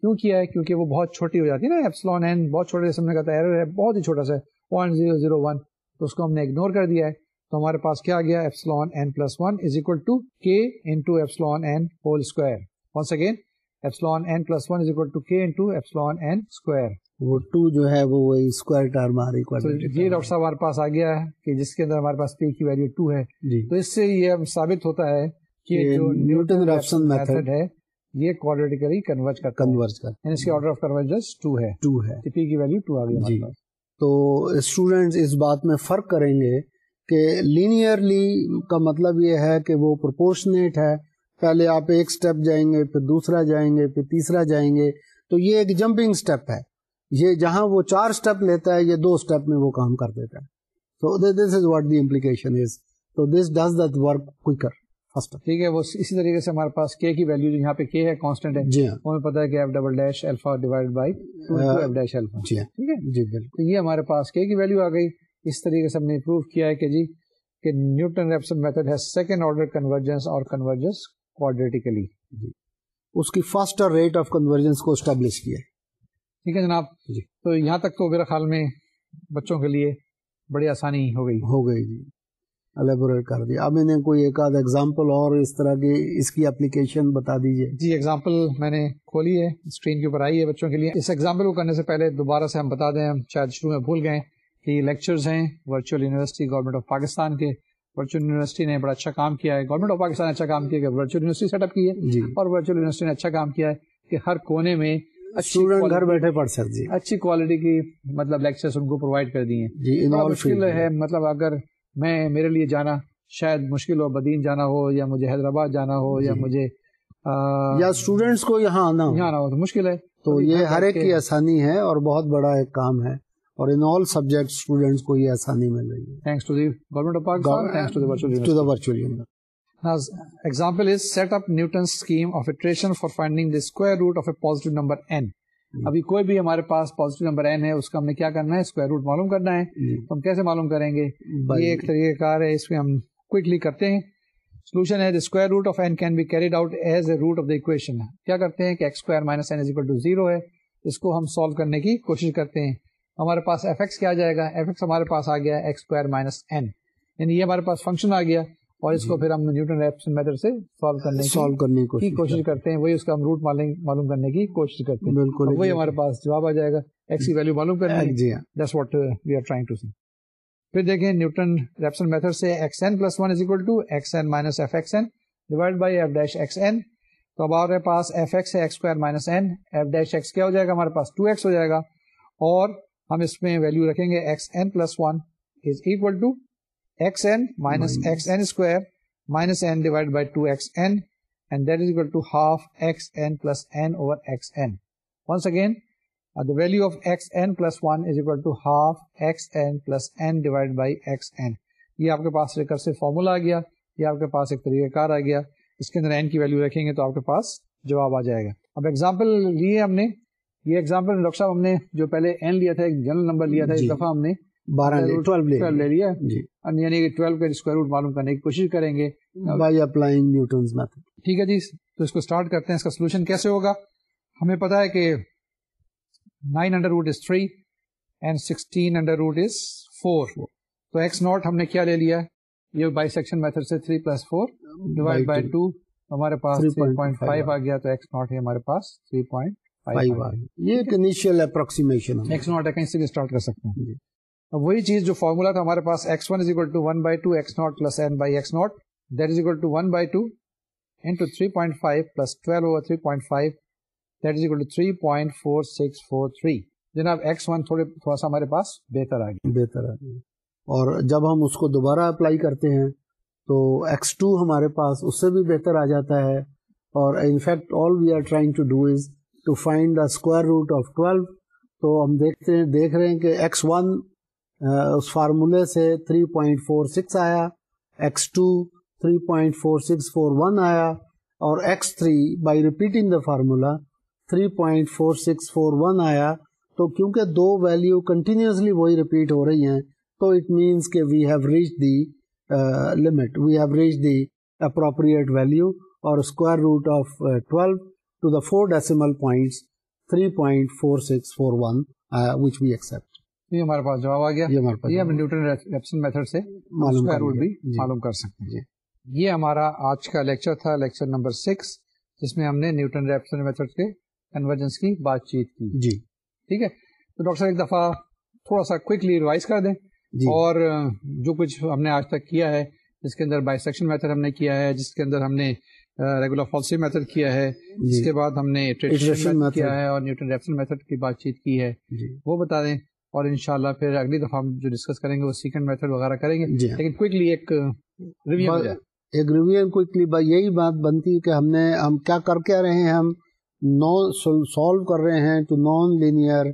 کیوں کیا ہے؟ کیونکہ وہ بہت چھوٹی ہو جاتی ہے نا ایپسلون این بہت چھوٹے جیسے ہم نے کہا تھا ایرر ہے بہت ہی چھوٹا سا پوائنٹ زیرو زیرو ون تو اس کو ہم نے اگنور کر دیا ہے۔ تو ہمارے پاس کیا گیا؟ Epsilon n plus one is equal to k into epsilon n whole square once again epsilon n plus one is equal to k into epsilon n square وہ ٹو جو ہے وہ وہی اسکوائر ٹرم آ رہی یہ ڈاکٹر صاحب ہمارے پاس آ گیا ہے کہ جس کے اندر ہمارے پاس پی کی ویلیو ٹو ہے۔ جی۔ تو اس سے یہ ثابت ہوتا ہے کہ جو نیوٹن ریپسن میتھڈ ہے یہ کوالٹیکلی کنورٹ کرتا کنورٹ کر یعنی اس کی آرڈر آف کنورجنس ٹو ہے ٹو ہے پی کی ویلیو ٹو آ گئی جی تو اسٹوڈینٹس اس بات میں فرق کریں گے کہ لینئرلی کا مطلب یہ ہے کہ وہ پروپورشنیٹ ہے پہلے آپ ایک سٹیپ جائیں گے پھر دوسرا جائیں گے پھر تیسرا جائیں گے تو یہ ایک جمپنگ سٹیپ ہے یہ جہاں وہ چار سٹیپ لیتا ہے یہ دو سٹیپ میں وہ کام کر دیتا ہے so this is what the implication is so this does that work quicker faster ٹھیک ہے وہ اسی طریقے سے ہمارے پاس کے کی ویلیو جو یہاں پہ کے ہے کانسٹنٹ ہے۔ جی ہاں۔ ہمیں پتا ہے کہ f double dash alpha divided by f dash alpha جی ٹھیک ہے؟ جی بالکل۔ یہ ہمارے پاس کے کی ویلیو آ گئی۔ اس طریقے سے ہم نے پروف کیا ہے کہ جی کہ نیوٹن ریپسن میتھڈ ہے سیکنڈ آرڈر کنورجنس اور کنورجنس کوڈریٹیکلی جی۔ اس کی فاسٹر ریٹ آف کنورجنس کو اسٹیبلش کیا۔ ٹھیک ہے جناب؟ جی۔ تو یہاں تک تو میرے خیال میں بچوں کے لیے بڑی آسانی ہو گئی۔ ہو گئی۔ جی الیبوریٹ کر دیا۔ اب انہیں کوئی ایک آدھ ایگزامپل اور اس طرح کی اس کی اپلیکیشن بتا دیجیے جی ایگزامپل میں نے کھولی ہے اسکرین کے اوپر آئی ہے بچوں کے لیے۔ اس ایگزامپل کو کرنے سے پہلے دوبارہ سے ہم بتا دیں ہم شاید شروع میں بھول گئے کہ یہ لیکچرز ہیں virtual university government of Pakistan کے۔ ورچوئل یونیورسٹی نے بڑا اچھا کام کیا ہے۔ گورنمنٹ آف پاکستان نے اچھا کام کیا کہ ورچوئل یونیورسٹی سیٹ اپ کی ہے۔ جی۔ اور ورچوئل یونیورسٹی نے اچھا کام کیا ہے کہ ہر کونے میں اسٹوڈنٹ گھر بیٹھے پڑھ سکتے اچھی کوالٹی کی مطلب لیکچرز ان کو پرووائڈ کر دی ہیں۔ جی ہے مطلب اگر میں میرے لیے جانا شاید مشکل ہو بدین جانا ہو یا مجھے حیدرآباد جانا ہو یا جی۔ مجھے یا اسٹوڈینٹس کو یہاں آنا یہاں آنا ہو تو مشکل ہے۔ تو یہ ہر ایک کی آسانی ہے اور بہت بڑا ایک کام ہے۔ اور ان آل سبجیکٹ اسٹوڈینٹس کو یہ آسانی مل رہی ہے۔ Thanks to the government of Pakistan, thanks to the virtual to. The virtual example is set up Newton scheme of iteration for finding the square root of a positive number n ابھی کوئی بھی ہمارے پاس پازیٹیو نمبر این ہے اس کا ہم نے کیا کرنا ہے؟ اسکوائر روٹ معلوم کرنا ہے۔ تو ہم کیسے معلوم کریں گے؟ یہ ایک طریقہ کار ہے اس میں ہم کوئکلی کرتے ہیں۔ سولوشن ہے square root of n can be carried out as a root of the equation کیا کرتے ہیں کہ x square minus n is equal to zero ہے؟ اس کو ہم سالو کرنے کی کوشش کرتے ہیں۔ ہمارے پاس ایف ایکس کیا جائے گا؟ ایف ایکس ہمارے پاس آ گیا ایکس اسکوائر مائنس این یعنی یہ ہمارے پاس فنکشن آ گیا۔ اور اس کو پھر ہم نیوٹن ریپسن میتھڈ سے سالو کرنے سالو کرنے کی کوشش کرتے ہیں۔ وہی اس کا ہم روٹ معلوم کرنے کی کوشش کرتے ہیں۔ بالکل وہی ہمارے پاس جواب آ جائے گا۔ ایکس کی ویلو معلوم کرنا جی that's what we are trying to see پھر دیکھیں نیوٹن ریپسن میتھڈ سے x n plus one is equal to x n minus f x n divided by f dash x n تو اب ہمارے پاس ایف ایکس ہے x square minus n f dash x کیا ہو جائے گا؟ ہمارے پاس ٹو ایکس ہو جائے گا۔ اور ہم اس میں ویلو رکھیں گے x n plus one is equal to x n minus x n square minus n divided by 2xn and that is equal to half xn plus n over xn. Once again, uh, the value of xn plus 1 is equal to half xn plus n divided by xn. یہ آپ کے پاس ریکرسو فارمولا آ گیا یہ آپ کے پاس ایک طریقہ کار آ گیا اس کے اندر این کی ویلو رکھیں گے تو آپ کے پاس جواب آ جائے گا اب ایگزامپل لیے ہم نے یہ ایگزامپل ڈاکٹر صاحب ہم نے جو پہلے این لیا تھا ایک جنرل نمبر لیا تھا اس دفعہ ہم نے بارہ لے لیا۔ جی۔ یعنی کہ ٹویلو کا اسکوائر روٹ معلوم کرنے کی کوشش کریں گے۔ بائی اپلائنگ نیوٹنز میتھڈ ٹھیک ہے جی تو اس کو اسٹارٹ کرتے ہیں۔ اس کا سولوشن کیسے ہوگا؟ ہمیں پتا ہے کہ nine under root is three and sixteen under root is four تو ایکس ناٹ ہم نے کیا لے لیا؟ یہ بائی سیکشن میتھڈ سے three plus four divided by two ہمارے پاس تھری پوائنٹ فائیو آ گیا تو ایکس ناٹ ہے ہمارے پاس تھری پوائنٹ فائیو یہ ایک انیشیل اپروکسیمیشن ایکس ناٹ ہے کہیں سے بھی اسٹارٹ کر سکتے ہیں۔ جی۔ اب وہی چیز جو فارمولا تھا ہمارے پاس x one is equal to one by two x not plus n by x not that is equal to one by two into three point five plus twelve over three point five that is equal to three point four six four three جناب ایکس ون تھوڑے تھوڑا سا ہمارے پاس بہتر آ گیا بہتر آ گیا اور جب ہم اس کو دوبارہ اپلائی کرتے ہیں، تو ایکس ٹو ہمارے پاس اس سے بھی بہتر آ جاتا ہے۔ اور in fact all we are trying to do is to find the square root of twelve تو ہم دیکھتے ہیں دیکھ رہے ہیں کہ ایکس ون اس فارمولے سے 3.46 آیا x two three point four six four one آیا، اور x three by repeating the formula 3.4641 آیا۔ تو کیونکہ دو ویلیو کنٹینیوسلی وہی ریپیٹ ہو رہی ہیں، تو اٹ مینس کہ we have reach the limit we have reach the appropriate value اور square root of twelve to the four decimal points 3.4641 which we expect یہ ہمارے پاس جواب آ گیا۔ یہ ہم نیوٹن ریپسن میتھڈ سے روٹ بھی جی۔ معلوم کر سکتے ہیں۔ جی۔ یہ ہمارا آج کا لیکچر تھا لیکچر نمبر سکس جس میں ہم نے نیوٹن ریپسن میتھڈ کے کنورجنس کی بات چیت کی۔ جی۔ ٹھیک ہے؟ تو ڈاکٹر صاحب ایک دفعہ تھوڑا سا کوئکلی ریوائز کر دیں۔ جی۔ اور جو کچھ ہم نے آج تک کیا ہے جس کے اندر بائی سیکشن میتھڈ ہم نے کیا ہے جس کے اندر ہم نے ریگولر فالسی میتھڈ کیا ہے جس کے بعد ہم نے کیا ہے اور نیوٹن ریپسن میتھڈ کی بات چیت کی ہے۔ وہ بتا دیں۔ اور انشاءاللہ پھر اگلی دفعہ ہم جو ڈسکس کریں گے وہ سیکنڈ میتھڈ وغیرہ کریں گے. جی. لیکن کوئکلی ایک ریویو ایک ریویو کوئکلی یہی بات بنتی ہے کہ ہم نے ہم کیا کر کے رہے ہیں؟ ہم نو سالو کر رہے ہیں ٹو نان لینئر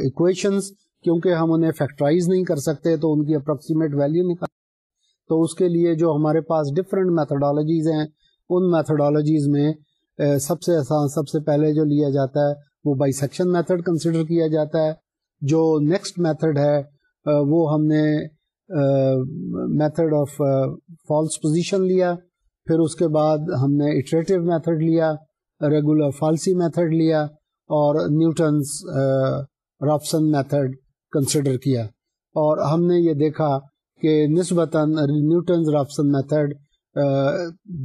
ایکویشنز کیونکہ ہم انہیں فیکٹرائز نہیں کر سکتے تو ان کی اپروکسیمیٹ ویلیو نکال تو اس کے لیے جو ہمارے پاس ڈفرینٹ میتھڈالوجیز ہیں ان میتھڈالوجیز میں سب سے آسان سب سے پہلے جو لیا جاتا ہے وہ بائی سیکشن میتھڈ کنسیڈر کیا جاتا ہے۔ جو نیکسٹ میتھڈ ہے وہ ہم نے میتھڈ آف فالس پوزیشن لیا، پھر اس کے بعد ہم نے اٹریٹو میتھڈ لیا ریگولر فالسی میتھڈ لیا، اور نیوٹنس رافسن میتھڈ کنسیڈر کیا۔ اور ہم نے یہ دیکھا کہ نسبتاً نیوٹنز رافسن میتھڈ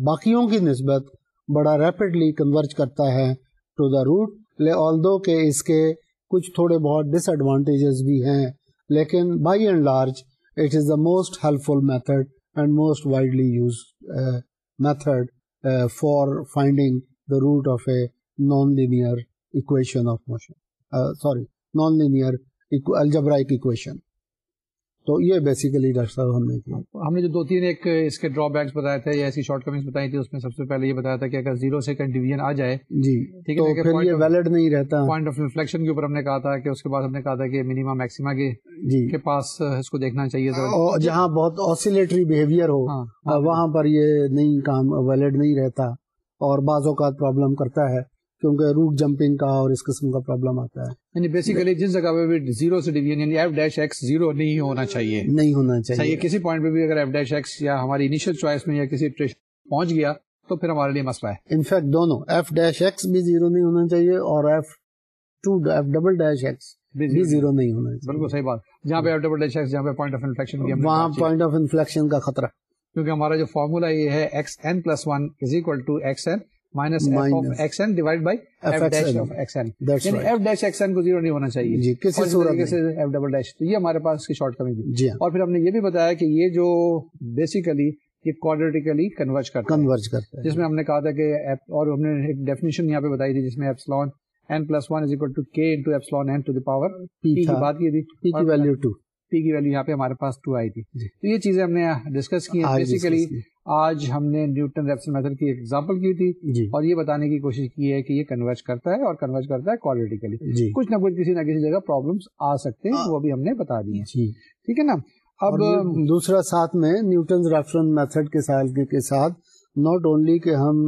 باقیوں کی نسبت بڑا ریپڈلی کنورج کرتا ہے ٹو دا روٹ آل دو کہ اس کے کچھ تھوڑے بہت ڈس ایڈوانٹیجز بھی ہیں، لیکن by and large it is the most helpful method and most widely use method for finding the root of a non linear equation of motion sorry non linear algebraic equation تو یہ بیسیکلی ڈاکٹر صاحب ہم نے کیا ہم نے جو دو تین ایک اس کے ڈرا بیکس بتائے تھے یا ایسی شارٹ کمنگس بتائی تھی اس میں سب سے پہلے یہ بتایا تھا کہ اگر زیرو سے ڈویژن آ جائے جی ٹھیک ہے پھر یہ ویلڈ نہیں رہتا۔ پوائنٹ آف انفلیکشن کے اوپر ہم نے کہا تھا کہ اس کے بعد ہم نے کہا تھا کہ منیما میکسیما کے جی۔ کے پاس اس کو دیکھنا چاہیے تھا جہاں بہت آسیلیٹری بیہیویئر ہو ہاں وہاں پر یہ نہیں کام ویلڈ نہیں رہتا اور بعض اوقات پرابلم کرتا ہے۔ کیونکہ روٹ جمپنگ کا اور اس قسم کا پرابلم آتا ہے۔ یعنی بیسیکلی جس جگہ پہ بھی زیرو سے ڈویژن یعنی ایف ڈیش ایکس زیرو نہیں ہونا چاہیے۔ نہیں ہونا چاہیے۔ کسی پوائنٹ پہ بھی اگر ایف ڈیش ایکس یا ہماری انیشیل چوائس میں یا کسی پہنچ گیا تو پھر ہمارے لیے مسئلہ ہے۔ انفیکٹ دونوں ایف ڈیش ایکس بھی زیرو نہیں ہونا چاہیے اور f two f double dash x بھی زیرو نہیں ہونا چاہیے۔ بالکل صحیح بات۔ جہاں پہ ایف ڈبل ڈیش ایکس جہاں پہ پوائنٹ آف انفلیکشن وہاں۔ پوائنٹ آف انفلیکشن کا خطرہ۔ کیونکہ ہمارا جو فارمولا یہ ہے x n plus one is equal to x n minus x n divided by f. Dash x n کو زیرو نہیں ہونا چاہیے. ایف ڈبل ڈیش تو یہ ہمارے پاس اس کی شارٹ تھی۔ جی ہاں۔ اور پھر ہم نے یہ بھی بتایا کہ یہ جو بیسیکلی یہ کوڈریٹیکلی کنورج کرتا کنورج کرتا ہے۔ جس میں ہم نے کہا تھا کہ اور ہم نے ایک ڈیفینیشن یہاں پہ بتائی تھی جس میں epsilon n plus one is equal to k into epsilon n to the power کی بات کی تھی۔ پی کی ویلیو ٹو پی کی ویلو یہاں پہ ہمارے پاس ٹو آئی تھی۔ جی۔ تو یہ چیزیں ہم نے ڈسکس کی ہیں۔ بیسیکلی۔ آج ہم نے نیوٹن ریپسن میتھڈ کی ایگزامپل کی تھی جی۔ اور یہ بتانے کی کوشش کی ہے کہ یہ کنورج کرتا ہے اور کنورج کرتا ہے کوالٹیکلی جی۔ کچھ نہ کچھ کسی نہ کسی جگہ پرابلمس آ سکتے ہیں وہ بھی ہم نے بتا دی ہیں۔ جی۔ ٹھیک ہے نا؟ اب دوسرا ساتھ میں نیوٹن ریفرنس میتھڈ کے سال کے کے ساتھ ناٹ اونلی کہ ہم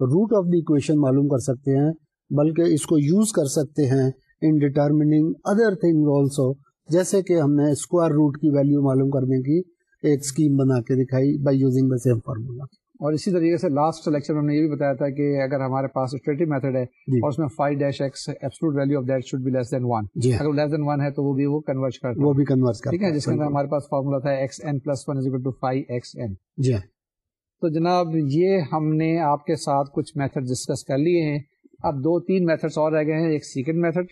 روٹ آف دی اکویشن معلوم کر سکتے ہیں بلکہ اس کو یوز کر سکتے ہیں in determining other thing also جیسے کہ ہم نے اسکوائر روٹ کی ویلیو معلوم کرنے کی۔ ایک اسکیم بنا کے دکھائی by using the same formula اور اسی طریقے سے لاسٹ لیکچر میں ہم نے یہ بھی بتایا تھا کہ اگر ہمارے پاس اسٹریٹو میتھڈ ہے جی۔ اور اس میں five dash x absolute value of that should be less than one اگر لیس دین ون ہے تو وہ بھی وہ کنورج کرتا وہ بھی کنورٹ کر ٹھیک ہے جس کے اندر ہمارے پاس فارمولا تھا x n plus one is equal to five x n جی۔ تو جناب یہ ہم نے آپ کے ساتھ کچھ میتھڈ ڈسکس کر لیے ہیں۔ اب دو تین میتھڈس اور رہ گئے ہیں۔ ایک سیکنڈ میتھڈ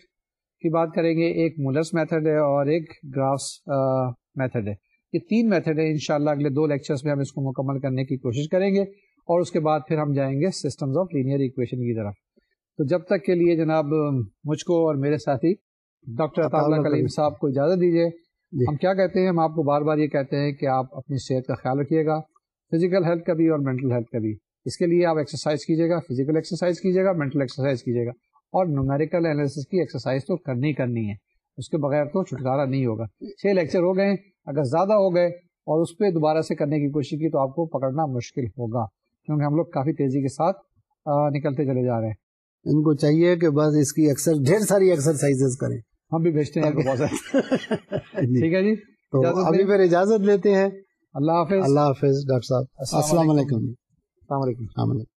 کی بات کریں گے ایک مولرس میتھڈ ہے اور ایک گراس میتھڈ ہے۔ یہ تین میتھڈ ہے انشاءاللہ اگلے دو لیکچرز میں ہم اس کو مکمل کرنے کی کوشش کریں گے اور اس کے بعد پھر ہم جائیں گے سسٹمز آف لینئر ایکویشن کی طرف۔ تو جب تک کے لیے جناب مجھ کو اور میرے ساتھی ڈاکٹر عطا اللہ کلیم صاحب کو اجازت دیجیے جی۔ ہم کیا کہتے ہیں؟ ہم آپ کو بار بار یہ کہتے ہیں کہ آپ اپنی صحت کا خیال رکھیے گا فزیکل ہیلتھ کا بھی اور مینٹل ہیلتھ کا بھی۔ اس کے لیے آپ ایکسرسائز کیجیے گا فزیکل ایکسرسائز کیجیے گا مینٹل ایکسرسائز کیجیے گا۔ اور نومیریکل انالیسس کی ایکسرسائز تو کرنی کرنی ہے اس کے بغیر تو چھٹکارا نہیں ہوگا۔ چھ لیکچر ہو گئے اگر زیادہ ہو گئے اور اس پہ دوبارہ سے کرنے کی کوشش کی تو آپ کو پکڑنا مشکل ہوگا کیونکہ ہم لوگ کافی تیزی کے ساتھ نکلتے چلے جا رہے ہیں۔ ان کو چاہیے کہ بس اس کی اکثر ڈھیر ساری ایکسرسائز کریں۔ ہم بھی بھیجتے ہیں [laughs] جی۔ ٹھیک ہے جی؟ تو ابھی؟ پھر اجازت لیتے ہیں۔ اللہ حافظ۔ اللہ حافظ ڈاکٹر صاحب۔ السلام۔ علیکم۔ السلام علیکم۔ السلام علیکم۔